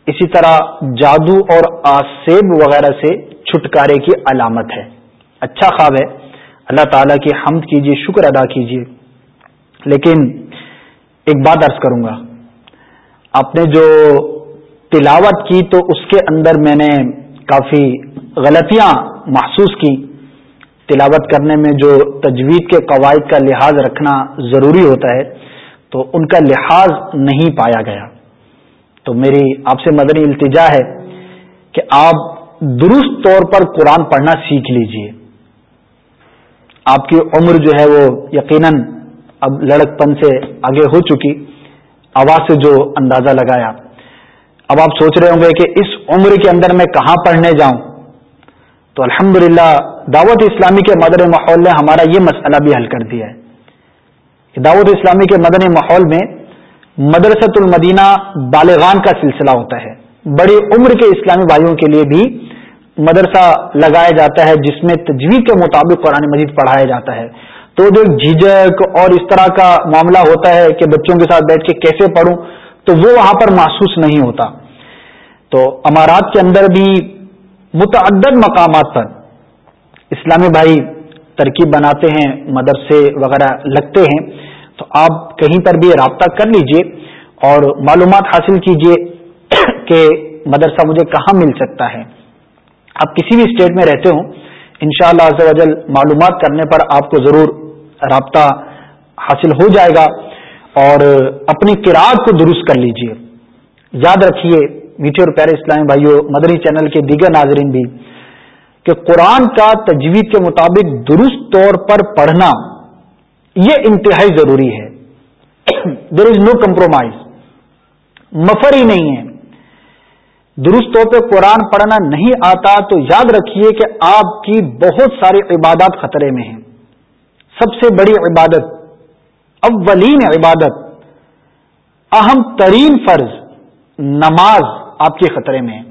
اسی طرح جادو اور آسیب وغیرہ سے چھٹکارے کی علامت ہے۔ اچھا خواب ہے۔ اللہ تعالیٰ کی حمد کیجیے، شکر ادا کیجیے۔ لیکن ایک بات عرض کروں گا۔ آپ نے جو تلاوت کی تو اس کے اندر میں نے کافی غلطیاں محسوس کی۔ تلاوت کرنے میں جو تجوید کے قواعد کا لحاظ رکھنا ضروری ہوتا ہے، تو ان کا لحاظ نہیں پایا گیا۔ تو میری آپ سے مدنی التجا ہے کہ آپ درست طور پر قرآن پڑھنا سیکھ لیجیے۔ آپ کی عمر جو ہے وہ یقیناً اب لڑک پن سے آگے ہو چکی۔ آواز سے جو اندازہ لگایا۔ اب آپ سوچ رہے ہوں گے کہ اس عمر کے اندر میں کہاں پڑھنے جاؤں؟ تو الحمد دعوت اسلامی کے مدر ماحول نے ہمارا یہ مسئلہ بھی حل کر دیا ہے دعوت اسلامی کے مدنی ماحول میں مدرسۃ المدینہ بالغان کا سلسلہ ہوتا ہے۔ بڑی عمر کے اسلامی بھائیوں کے لیے بھی مدرسہ لگایا جاتا ہے، جس میں تجویز کے مطابق قرآن مجید پڑھایا جاتا ہے۔ تو جو جھجک اور اس طرح کا معاملہ ہوتا ہے کہ بچوں کے ساتھ بیٹھ کے کیسے پڑھوں، تو وہ وہاں پر محسوس نہیں ہوتا۔ تو امارات کے اندر بھی متعدد مقامات پر اسلامی بھائی ترکیب بناتے ہیں، مدرسے وغیرہ لگتے ہیں، تو آپ کہیں پر بھی رابطہ کر لیجیے اور معلومات حاصل کیجیے کہ مدرسہ مجھے کہاں مل سکتا ہے۔ آپ کسی بھی اسٹیٹ میں رہتے ہوں ان شاء اللہ معلومات کرنے پر آپ کو ضرور رابطہ حاصل ہو جائے گا اور اپنی کراط کو درست کر لیجیے۔ یاد رکھیے، میٹھے اور پیارے اسلامی بھائیوں مدنی چینل کے دیگر ناظرین بھی کہ قرآن کا تجوید کے مطابق درست طور پر پڑھنا یہ انتہائی ضروری ہے۔ دیر از نو کمپرومائز مفر ہی نہیں ہے۔ درست طور پہ قرآن پڑھنا نہیں آتا تو یاد رکھیے کہ آپ کی بہت ساری عبادات خطرے میں ہیں۔ سب سے بڑی عبادت، اولین عبادت، اہم ترین فرض، نماز آپ کے خطرے میں ہے۔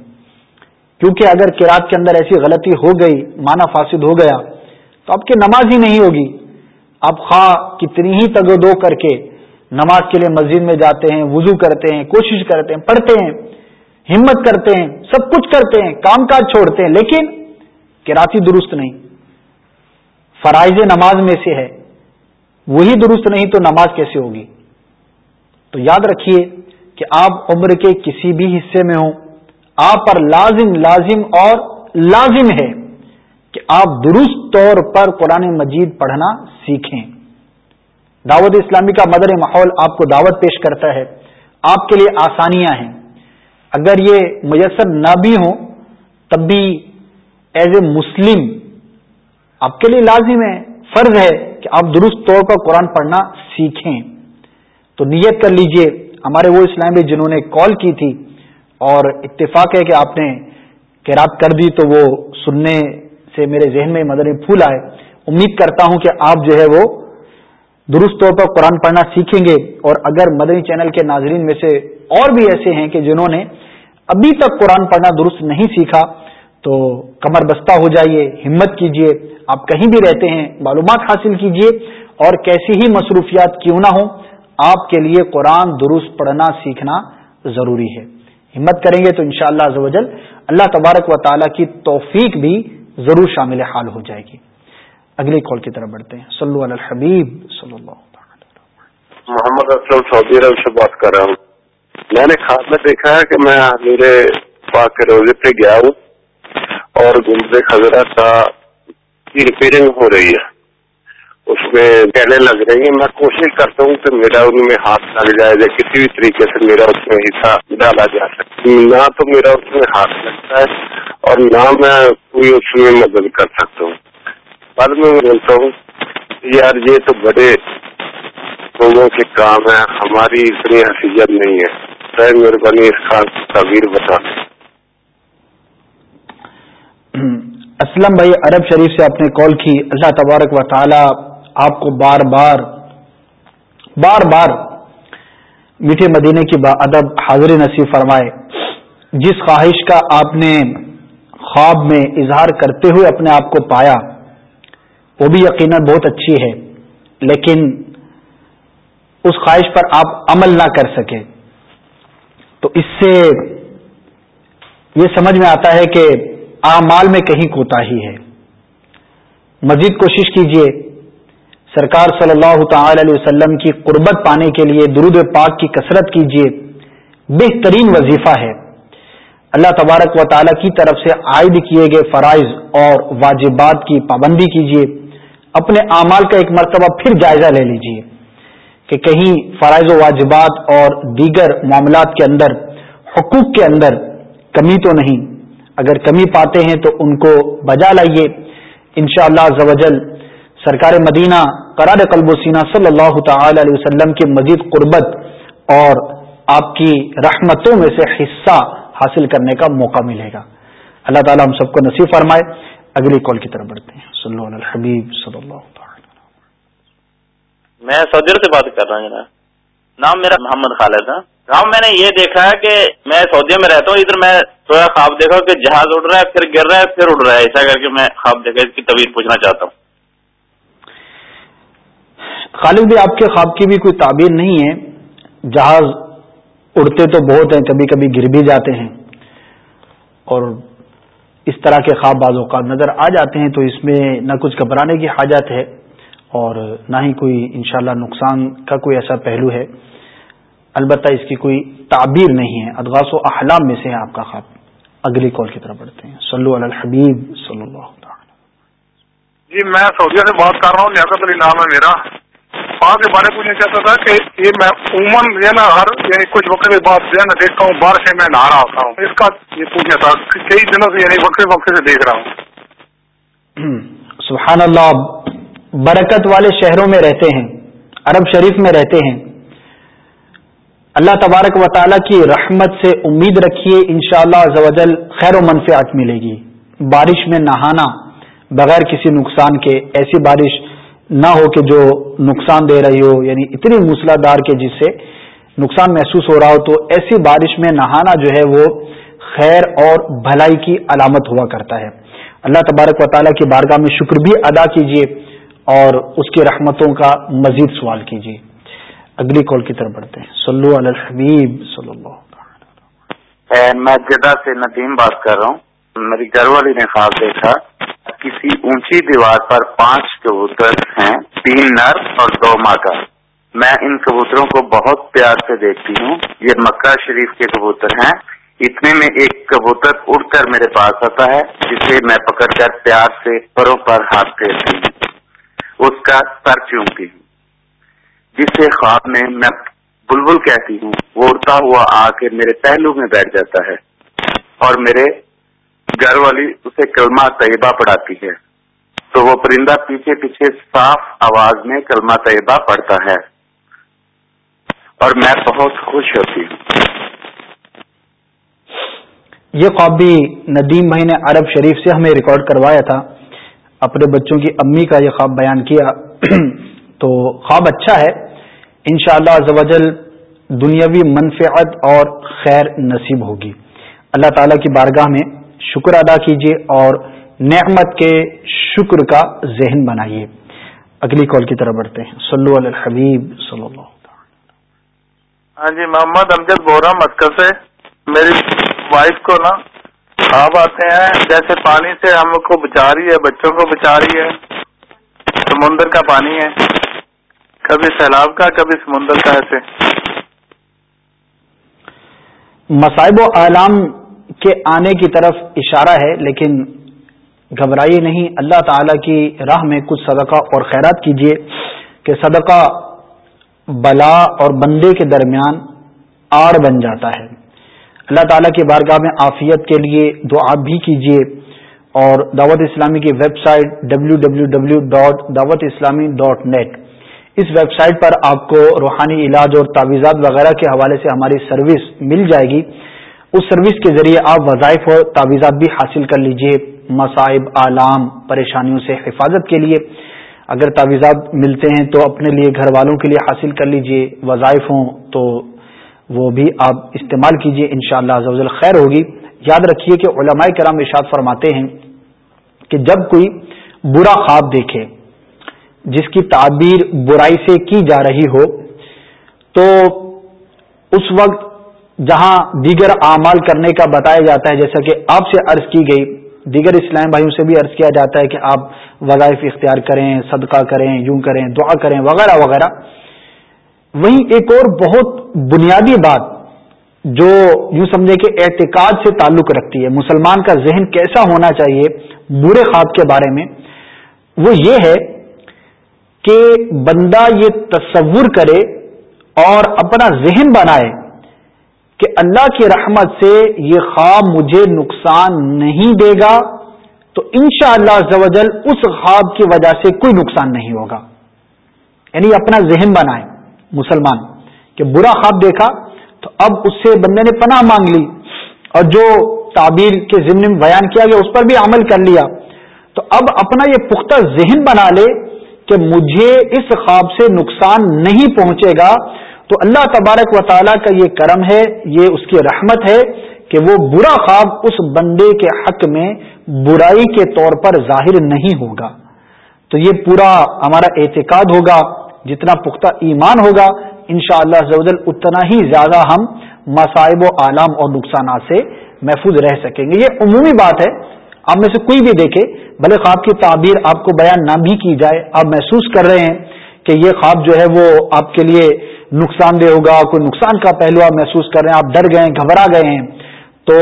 کیونکہ اگر کراط کے اندر ایسی غلطی ہو گئی مانا فاسد ہو گیا، تو آپ کی نماز ہی نہیں ہوگی۔ آپ خواہ کتنی ہی تگ دو کر کے نماز کے لیے مسجد میں جاتے ہیں، وضو کرتے ہیں، کوشش کرتے ہیں، پڑھتے ہیں، ہمت کرتے ہیں، سب کچھ کرتے ہیں، کام کاج چھوڑتے ہیں، لیکن کراطی درست نہیں۔ فرائض نماز میں سے ہے۔ وہی درست نہیں تو نماز کیسے ہوگی؟ تو یاد رکھیے کہ آپ عمر کے کسی بھی حصے میں ہوں۔ آپ پر لازم لازم اور لازم ہے کہ آپ درست طور پر قرآن مجید پڑھنا سیکھیں۔ دعوت اسلامی کا مدر ماحول آپ کو دعوت پیش کرتا ہے۔ آپ کے لیے آسانیاں ہیں۔ اگر یہ میسر نہ بھی ہوں، تب بھی ایز اے مسلم آپ کے لیے لازم ہے۔ فرض ہے کہ آپ درست طور پر قرآن پڑھنا سیکھیں۔ تو نیت کر لیجیے۔ ہمارے وہ اسلامی جنہوں نے کال کی تھی اور اتفاق ہے کہ آپ نے کیرات کر دی تو وہ سننے سے میرے ذہن میں مدر پھول آئے۔ امید کرتا ہوں کہ آپ جو ہے وہ درست طور پر قرآن پڑھنا سیکھیں گے۔ اور اگر مدنی چینل کے ناظرین میں سے اور بھی ایسے ہیں کہ جنہوں نے ابھی تک قرآن پڑھنا درست نہیں سیکھا، تو کمر بستہ ہو جائیے، ہمت کیجیے۔ آپ کہیں بھی رہتے ہیں، معلومات حاصل کیجیے۔ اور کیسی ہی مصروفیات کیوں نہ ہوں، آپ کے لیے قرآن درست پڑھنا سیکھنا ضروری ہے۔ ہمت کریں گے تو انشاءاللہ شاء اللہ اللہ تبارک و تعالیٰ کی توفیق بھی ضرور شامل حال ہو جائے گی۔ اگلی کال کی طرف بڑھتے ہیں۔ صلو علی الحبیب، صلی اللہ محمد اسلم سعودی عرب سے بات کر رہا ہوں۔ میں نے خواب میں دیکھا ہے کہ میں میرے پاک کے روزے پہ گیا ہوں اور گمبد خزرہ کا ریپیئرنگ ہو رہی ہے۔ اس میں کہنے لگ رہی ہیں۔ میں کوشش کرتا ہوں کہ میرا ان میں ہاتھ لگ جائے، یا کسی بھی طریقے سے میرا اس میں حصہ ڈالا جا سکے نہ تو میرا اس میں ہاتھ لگتا ہے اور نہ میں کوئی اس میں مدد کر سکتا ہوں۔ بعد میں بولتا ہوں یار یہ تو بڑے لوگوں کے کام ہے ہماری اتنی حیثیت نہیں ہے۔ سر مہربانی اس کا تعبیر بتا اسلم بھائی، عرب شریف سے آپ نے کال کی۔ اللہ تبارک و تعالی آپ کو بار بار بار بار میٹھے مدینے کی با ادب حاضری نصیب فرمائے۔ جس خواہش کا آپ نے خواب میں اظہار کرتے ہوئے اپنے آپ کو پایا، وہ بھی یقیناً بہت اچھی ہے، لیکن اس خواہش پر آپ عمل نہ کر سکے۔ تو اس سے یہ سمجھ میں آتا ہے کہ اعمال میں کہیں کوتا ہی ہے۔ مزید کوشش کیجیے سرکار صلی اللہ تعالی علیہ وسلم کی قربت پانے کے لیے درود پاک کی کثرت کیجیے، بہترین وظیفہ ہے۔ اللہ تبارک و تعالی کی طرف سے عائد کیے گئے فرائض اور واجبات کی پابندی کیجیے۔ اپنے اعمال کا ایک مرتبہ پھر جائزہ لے لیجیے کہ کہیں فرائض و واجبات اور دیگر معاملات کے اندر، حقوق کے اندر کمی تو نہیں۔ اگر کمی پاتے ہیں تو ان کو بجا لائیے۔ ان شاء اللہ سرکار مدینہ، قرار قلب و سینہ صلی اللہ تعالی علیہ وسلم کی مزید قربت اور آپ کی رحمتوں میں سے حصہ حاصل کرنے کا موقع ملے گا۔ اللہ تعالیٰ ہم سب کو نصیب فرمائے۔ اگلی کال کی طرف بڑھتے ہیں۔ صلی اللہ الحبیب صلی اللہ میں سعودی سے بات کر رہا ہوں جناب۔ نام میرا محمد خالد ہے۔ رام میں نے یہ دیکھا ہے کہ میں سعودی میں رہتا ہوں، ادھر میں تھوڑا خواب دیکھا کہ جہاز اڑ رہا ہے، پھر گر رہا ہے، پھر اڑ رہا ہے۔ ایسا کر کے میں خواب دیکھا، اس کی طویل پوچھنا چاہتا ہوں۔ خالد بھی آپ کے خواب کی بھی کوئی تعبیر نہیں ہے۔ جہاز اڑتے تو بہت ہیں، کبھی کبھی گر بھی جاتے ہیں۔ اور اس طرح کے خواب بعض اوقات نظر آ جاتے ہیں تو اس میں نہ کچھ گھبرانے کی حاجت ہے اور نہ ہی کوئی انشاءاللہ نقصان کا کوئی ایسا پہلو ہے۔ البتہ اس کی کوئی تعبیر نہیں ہے۔ ادغاس و احلام میں سے ہے آپ کا خواب۔ اگلی کال کی طرف بڑھتے ہیں۔ صلو علی الحبیب صلی اللہ تعالی۔ جی میں سعودیہ سے بات کر رہا ہوں نیاقت علی نام ہے میرا۔ وہاں کے بارے پوچھنا چاہتا تھا کہ یہ میں عموماً جو ہے نا ہر یعنی کچھ وقت کے بعد جو ہے نا دیکھتا ہوں بارش سے میں نہا رہا ہوتا ہوں۔ اس کا یہ پوچھنا تھا، کئی دنوں سے یعنی وقت وقت سے دیکھ رہا ہوں۔ سبحان اللہ برکت والے شہروں میں رہتے ہیں، عرب شریف میں رہتے ہیں۔ اللہ تبارک و تعالیٰ کی رحمت سے امید رکھیے، انشاءاللہ شاء خیر و منفیات ملے گی۔ بارش میں نہانا بغیر کسی نقصان کے، ایسی بارش نہ ہو کہ جو نقصان دے رہی ہو یعنی اتنی موسلادھار کے جس سے نقصان محسوس ہو رہا ہو، تو ایسی بارش میں نہانا جو ہے وہ خیر اور بھلائی کی علامت ہوا کرتا ہے۔ اللہ تبارک و تعالیٰ کی بارگاہ میں شکر بھی ادا کیجیے اور اس کی رحمتوں کا مزید سوال کیجیے اگلی کال کی طرف بڑھتے ہیں۔ صلو علی الحبیب صلی اللہ میں جدہ سے ندیم بات کر رہا ہوں۔ میری گھر والی نے خواب دیکھا کسی اونچی دیوار پر پانچ کبوتر ہیں، تین نر اور دو مادہ میں ان کبوتروں کو بہت پیار سے دیکھتی ہوں۔ یہ مکہ شریف کے کبوتر ہیں۔ اتنے میں ایک کبوتر اڑ کر میرے پاس آتا ہے، جسے میں پکڑ کر پیار سے پروں پر ہاتھ پھیرتی ہوں۔ اس کا سر چومتی ہوں۔ جسے خواب میں میں بلبل کہتی ہوں، وہ اڑتا ہوا آ کے میرے پہلو میں بیٹھ جاتا ہے اور میرے گھر والی اسے کلمہ طیبہ پڑھاتی ہے۔ تو وہ پرندہ پیچھے پیچھے صاف آواز میں کلمہ طیبہ پڑھتا ہے۔ اور میں بہت خوش ہوتی ہوں۔ یہ خواب بھی ندیم بھائی نے عرب شریف سے ہمیں ریکارڈ کروایا تھا۔ اپنے بچوں کی امی کا یہ خواب بیان کیا۔ تو خواب اچھا ہے۔ انشاءاللہ شاء اللہ دنیاوی منفعت اور خیر نصیب ہوگی۔ اللہ تعالی کی بارگاہ میں شکر ادا کیجیے اور نعمت کے شکر کا ذہن بنائیے۔ اگلی کال کی طرف بڑھتے ہیں۔ صلو علی الحبیب صلی اللہ ہاں جی محمد امجد بول رہا مسکر سے۔ میری وائف کو نا خواب آتے ہیں۔ جیسے پانی سے ہم کو بچا رہی ہے بچوں کو بچا رہی ہے۔ سمندر کا پانی ہے۔ کبھی سیلاب کا کبھی سمندر کا ایسے۔ مصائب و اعلام کے آنے کی طرف اشارہ ہے، لیکن گھبرائیے نہیں۔ اللہ تعالی کی راہ میں کچھ صدقہ اور خیرات کیجیے کہ صدقہ بلا اور بندے کے درمیان آڑ بن جاتا ہے۔ اللہ تعالیٰ کی بارگاہ میں آفیت کے لیے دعا بھی کیجیے اور دعوت اسلامی کی website W W W dot Dawat Islami dot net اس ویب سائٹ پر آپ کو روحانی علاج اور تعویذات وغیرہ کے حوالے سے ہماری سروس مل جائے گی۔ اس سروس کے ذریعے آپ وظائف اور تعویذات بھی حاصل کر لیجیے، مصائب، آلام، پریشانیوں سے حفاظت کے لیے۔ اگر تعویذات ملتے ہیں تو اپنے لیے گھر والوں کے لیے حاصل کر لیجیے۔ وظائف ہوں تو وہ بھی آپ استعمال کیجیے ان شاء اللہ خیر ہوگی۔ یاد رکھیے کہ علماء کرام ارشاد فرماتے ہیں کہ جب کوئی برا خواب دیکھے، جس کی تعبیر برائی سے کی جا رہی ہو، تو اس وقت جہاں دیگر اعمال کرنے کا بتایا جاتا ہے، جیسا کہ آپ سے عرض کی گئی، دیگر اسلام بھائیوں سے بھی عرض کیا جاتا ہے کہ آپ وظائف اختیار کریں، صدقہ کریں، یوں کریں، دعا کریں، وغیرہ وغیرہ۔ وہیں ایک اور بہت بنیادی بات جو یوں سمجھے کہ اعتقاد سے تعلق رکھتی ہے، مسلمان کا ذہن کیسا ہونا چاہیے برے خواب کے بارے میں، وہ یہ ہے کہ بندہ یہ تصور کرے اور اپنا ذہن بنائے کہ اللہ کی رحمت سے یہ خواب مجھے نقصان نہیں دے گا، تو ان شاء اللہ اس خواب کی وجہ سے کوئی نقصان نہیں ہوگا۔ یعنی اپنا ذہن بنائے مسلمان، کہ برا خواب دیکھا تو اب اس سے بندے نے پناہ مانگ لی اور جو تعبیر کے ضمن میں بیان کیا گیا اس پر بھی عمل کر لیا۔ تو اب اپنا یہ پختہ ذہن بنا لے کہ مجھے اس خواب سے نقصان نہیں پہنچے گا تو اللہ تبارک و تعالیٰ کا یہ کرم ہے، یہ اس کی رحمت ہے کہ وہ برا خواب اس بندے کے حق میں برائی کے طور پر ظاہر نہیں ہوگا۔ تو یہ پورا ہمارا اعتقاد ہوگا، جتنا پختہ ایمان ہوگا ان شاء اللہ اتنا ہی زیادہ ہم مصائب و عالم اور نقصانات سے محفوظ رہ سکیں گے۔ یہ عمومی بات ہے، آپ میں سے کوئی بھی دیکھے، بھلے خواب کی تعبیر آپ کو بیان نہ بھی کی جائے، آپ محسوس کر رہے ہیں۔ کہ یہ خواب جو ہے وہ آپ کے لیے نقصان دہ ہوگا، کوئی نقصان کا پہلو آپ محسوس کر رہے ہیں، آپ ڈر گئے ہیں، گھبرا گئے ہیں۔ تو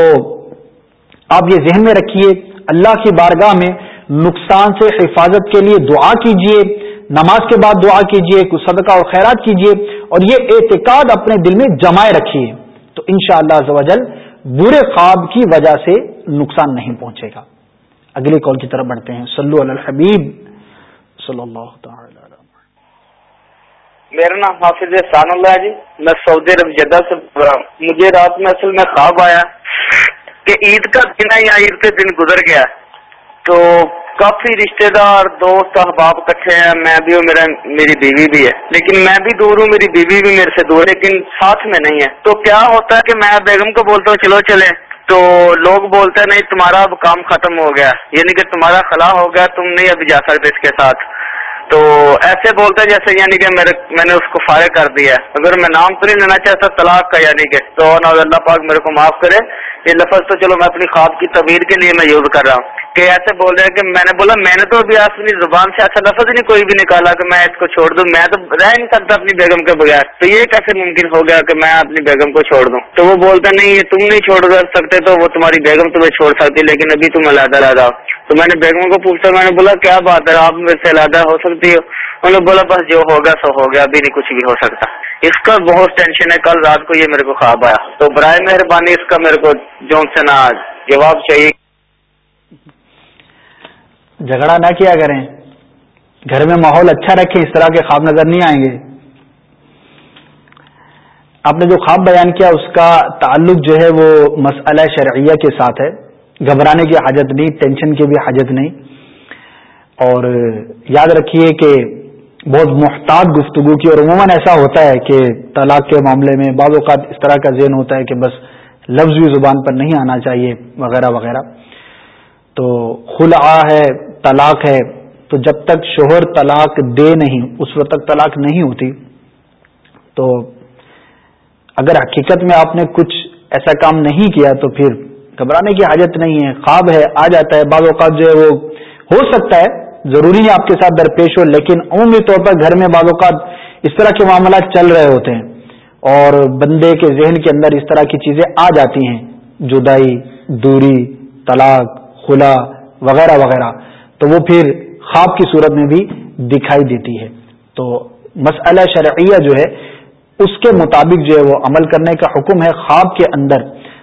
آپ یہ ذہن میں رکھیے، اللہ کی بارگاہ میں نقصان سے حفاظت کے لیے دعا کیجیے، نماز کے بعد دعا کیجیے کچھ صدقہ اور خیرات کیجیے اور یہ اعتقاد اپنے دل میں جمائے رکھیے۔ تو ان شاء اللہ برے خواب کی وجہ سے نقصان نہیں پہنچے گا۔ اگلی کال کی طرف بڑھتے ہیں۔ صلو علی الحبیب صلی اللہ تعالی میرا نام حافظ احسان اللہ ہے جی۔ میں سعودی عرب جدہ سے بول رہا ہوں۔ مجھے رات میں اصل میں خواب آیا کہ عید کا دن ہے یا عید کے دن گزر گیا۔ تو کافی رشتہ دار دوست، احباب کٹھے ہیں۔ میں بھی ہوں، میرا میری بیوی بھی ہے۔ لیکن میں بھی دور ہوں، میری بیوی بھی میرے سے دور لیکن ساتھ میں نہیں ہے۔ تو کیا ہوتا ہے کہ میں بیگم کو بولتا ہوں، چلو چلے۔ تو لوگ بولتے ہیں، نہیں، تمہارا اب کام ختم ہو گیا۔ یعنی کہ تمہارا خلا ہو گیا، تم نہیں ابھی جا سکتے اس کے ساتھ۔ تو ایسے بولتا جیسے یعنی کہ میرے میں نے اس کو فارغ کر دیا ہے۔ اگر میں نام تو نہیں لینا چاہتا، طلاق کا یعنی کہ۔ تو اللہ پاک میرے کو معاف کرے۔ یہ لفظ تو چلو میں اپنی خواب کی تعبیر کے لیے میں یوز کر رہا ہوں۔ کہ ایسے بول رہے ہیں کہ میں نے بولا، میں نے تو ابھی اپنی زبان سے ایسا لفظ ہی نہیں، کوئی بھی نکالا کہ میں اس کو چھوڑ دوں۔ میں تو رہ نہیں سکتا اپنی بیگم کے بغیر۔ تو یہ کیسے ممکن ہو گیا کہ میں اپنی بیگم کو چھوڑ دوں؟ تو وہ بولتا نہیں، یہ تم نہیں چھوڑ سکتے، تو وہ تمہاری بیگم تمہیں چھوڑ سکتی، لیکن ابھی تم علیحدہ علیحدہ ہو۔ تو میں نے بیگم کو پوچھا، میں نے بولا، کیا بات ہے؟ آپ میرے سے علیحدہ ہو سکتی ہو؟ انہوں نے بولا، بس جو ہوگا سو ہو گیا، ابھی نہیں کچھ بھی ہو سکتا۔ اس کا بہت ٹینشن ہے، کل رات کو یہ میرے کو خواب آیا۔ تو برائے مہربانی اس کا میرے کو جون سے نہ جواب چاہیے جھگڑا نہ کیا کریں۔ گھر میں ماحول اچھا رکھیں، اس طرح کے خواب نظر نہیں آئیں گے۔ آپ نے جو خواب بیان کیا، اس کا تعلق جو ہے وہ مسئلہ شرعیہ کے ساتھ ہے۔ گھبرانے کی حاجت نہیں، ٹینشن کی بھی حاجت نہیں۔ اور یاد رکھیے کہ بہت محتاط گفتگو کی، اور عموماً ایسا ہوتا ہے کہ طلاق کے معاملے میں بعض اوقات اس طرح کا ذہن ہوتا ہے کہ بس لفظ بھی زبان پر نہیں آنا چاہیے، وغیرہ وغیرہ۔ تو خلع ہے، طلاق ہے۔ تو جب تک شوہر طلاق دے نہیں، اس وقت تک طلاق نہیں ہوتی۔ تو اگر حقیقت میں آپ نے کچھ ایسا کام نہیں کیا تو پھر گھبرانے کی حاجت نہیں ہے۔ خواب ہے، آ جاتا ہے۔ بعض اوقات جو ہے وہ ہو سکتا ہے، ضروری ہے آپ کے ساتھ درپیش ہو، لیکن عمومی طور پر گھر میں بعض اوقات اس طرح کے معاملات چل رہے ہوتے ہیں۔ اور بندے کے ذہن کے اندر اس طرح کی چیزیں آ جاتی ہیں۔ جدائی، دوری، طلاق۔ خلا وغیرہ وغیرہ، تو وہ پھر خواب کی صورت میں بھی دکھائی دیتی ہے۔ تو مسئلہ شرعیہ جو ہے، اس کے مطابق جو ہے وہ عمل کرنے کا حکم ہے خواب کے اندر۔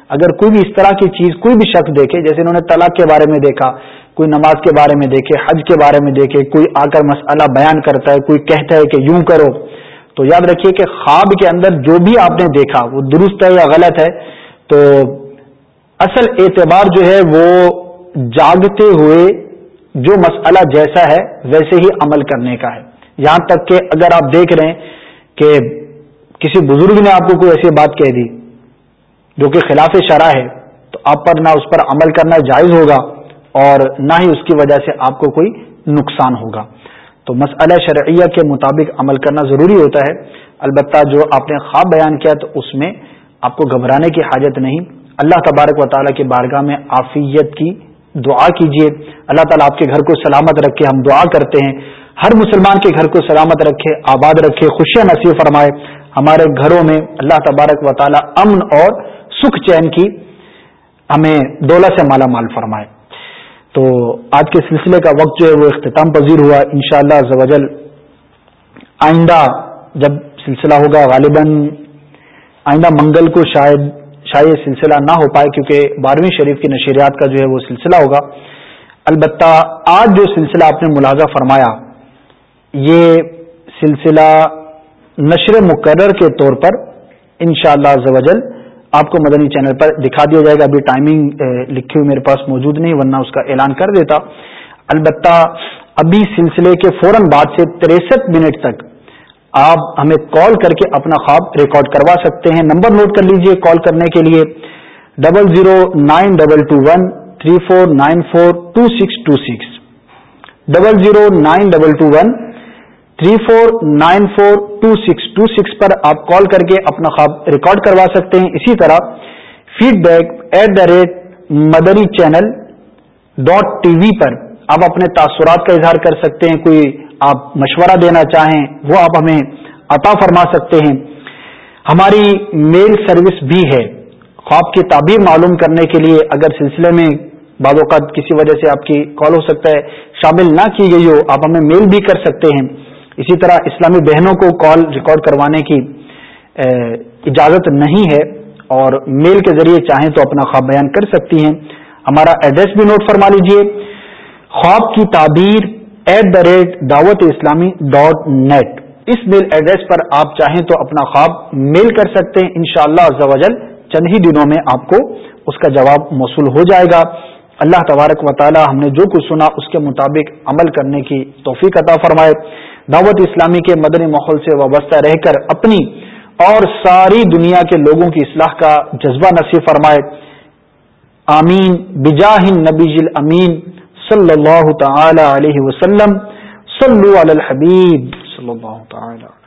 اگر کوئی بھی اس طرح کی چیز، کوئی بھی شخص دیکھے، جیسے انہوں نے طلاق کے بارے میں دیکھا، کوئی نماز کے بارے میں دیکھے، حج کے بارے میں دیکھے، کوئی آ کر مسئلہ بیان کرتا ہے، کوئی کہتا ہے کہ یوں کرو۔ تو یاد رکھیے کہ خواب کے اندر جو بھی آپ نے دیکھا، وہ درست ہے یا غلط ہے، تو اصل اعتبار جو ہے وہ جاگتے ہوئے جو مسئلہ جیسا ہے ویسے ہی عمل کرنے کا ہے۔ یہاں تک کہ اگر آپ دیکھ رہے ہیں کہ کسی بزرگ نے آپ کو کوئی ایسی بات کہہ دی جو کہ خلاف شرح ہے، تو آپ پر نہ اس پر عمل کرنا جائز ہوگا اور نہ ہی اس کی وجہ سے آپ کو کوئی نقصان ہوگا۔ تو مسئلہ شرعیہ کے مطابق عمل کرنا ضروری ہوتا ہے۔ البتہ جو آپ نے خواب بیان کیا تو اس میں آپ کو گھبرانے کی حاجت نہیں۔ اللہ تبارک و تعالیٰ کی بارگاہ میں آفیت کی دعا کیجیے اللہ تعالیٰ آپ کے گھر کو سلامت رکھے، ہم دعا کرتے ہیں۔ ہر مسلمان کے گھر کو سلامت رکھے، آباد رکھے، خوشیاں نصیب فرمائے۔ ہمارے گھروں میں اللہ تبارک و تعالیٰ امن اور سکھ چین کی ہمیں دولت سے مالا مال فرمائے۔ تو آج کے سلسلے کا وقت جو ہے وہ اختتام پذیر ہوا۔ ان شاء اللہ آئندہ جب سلسلہ ہوگا، غالباً آئندہ منگل کو شاید شاید یہ سلسلہ نہ ہو پائے کیونکہ بارہویں شریف کی نشریات کا جو ہے وہ سلسلہ ہوگا۔ البتہ آج جو سلسلہ آپ نے ملازہ فرمایا، یہ سلسلہ نشر مقرر کے طور پر ان شاء اللہ آپ کو مدنی چینل پر دکھا دیا جائے گا۔ ابھی ٹائمنگ لکھی ہوئی میرے پاس موجود نہیں، ورنہ اس کا اعلان کر دیتا۔ البتہ ابھی سلسلے کے فوراً بعد سے تریسٹھ منٹ تک آپ ہمیں کال کر کے اپنا خواب ریکارڈ کروا سکتے ہیں۔ نمبر نوٹ کر لیجیے کال کرنے کے لیے۔ Double zero nine double two one three four nine four two six two six double zero nine double two one three four nine four two six two six پر آپ call کر کے اپنا خواب ریکارڈ کروا سکتے ہیں۔ اسی طرح feedback at the rate Madani channel dot T V پر آپ اپنے تاثرات کا اظہار کر سکتے ہیں۔ کوئی آپ مشورہ دینا چاہیں، وہ آپ ہمیں عطا فرما سکتے ہیں۔ ہماری میل سروس بھی ہے۔ خواب کی تعبیر معلوم کرنے کے لیے اگر سلسلے میں بعض اوقات کسی وجہ سے آپ کی کال ہو سکتا ہے، شامل نہ کی گئی ہو، آپ ہمیں میل بھی کر سکتے ہیں۔ اسی طرح اسلامی بہنوں کو کال ریکارڈ کروانے کی اجازت نہیں ہے۔ اور میل کے ذریعے چاہیں تو اپنا خواب بیان کر سکتی ہیں۔ ہمارا ایڈریس بھی نوٹ فرما لیجیے۔ خواب کی تعبیر at the rate Dawat Islami dot net us mile address پر آپ چاہیں تو اپنا خواب میل کر سکتے ہیں ان شاء اللہ چند ہی دنوں میں آپ کو اس کا جواب موصول ہو جائے گا۔ اللہ تبارک و تعالی ہم نے جو کچھ سنا، اس کے مطابق عمل کرنے کی توفیق عطا فرمائے۔ دعوت اسلامی کے مدنی ماحول سے وابستہ رہ کر اپنی اور ساری دنیا کے لوگوں کی اصلاح کا جذبہ نصیب فرمائے۔ آمین۔ بجاہ نبی امین صلی اللہ تعالی علیہ وسلم. صلو علی الحبیب. صلی اللہ تعالی علیہ وسلم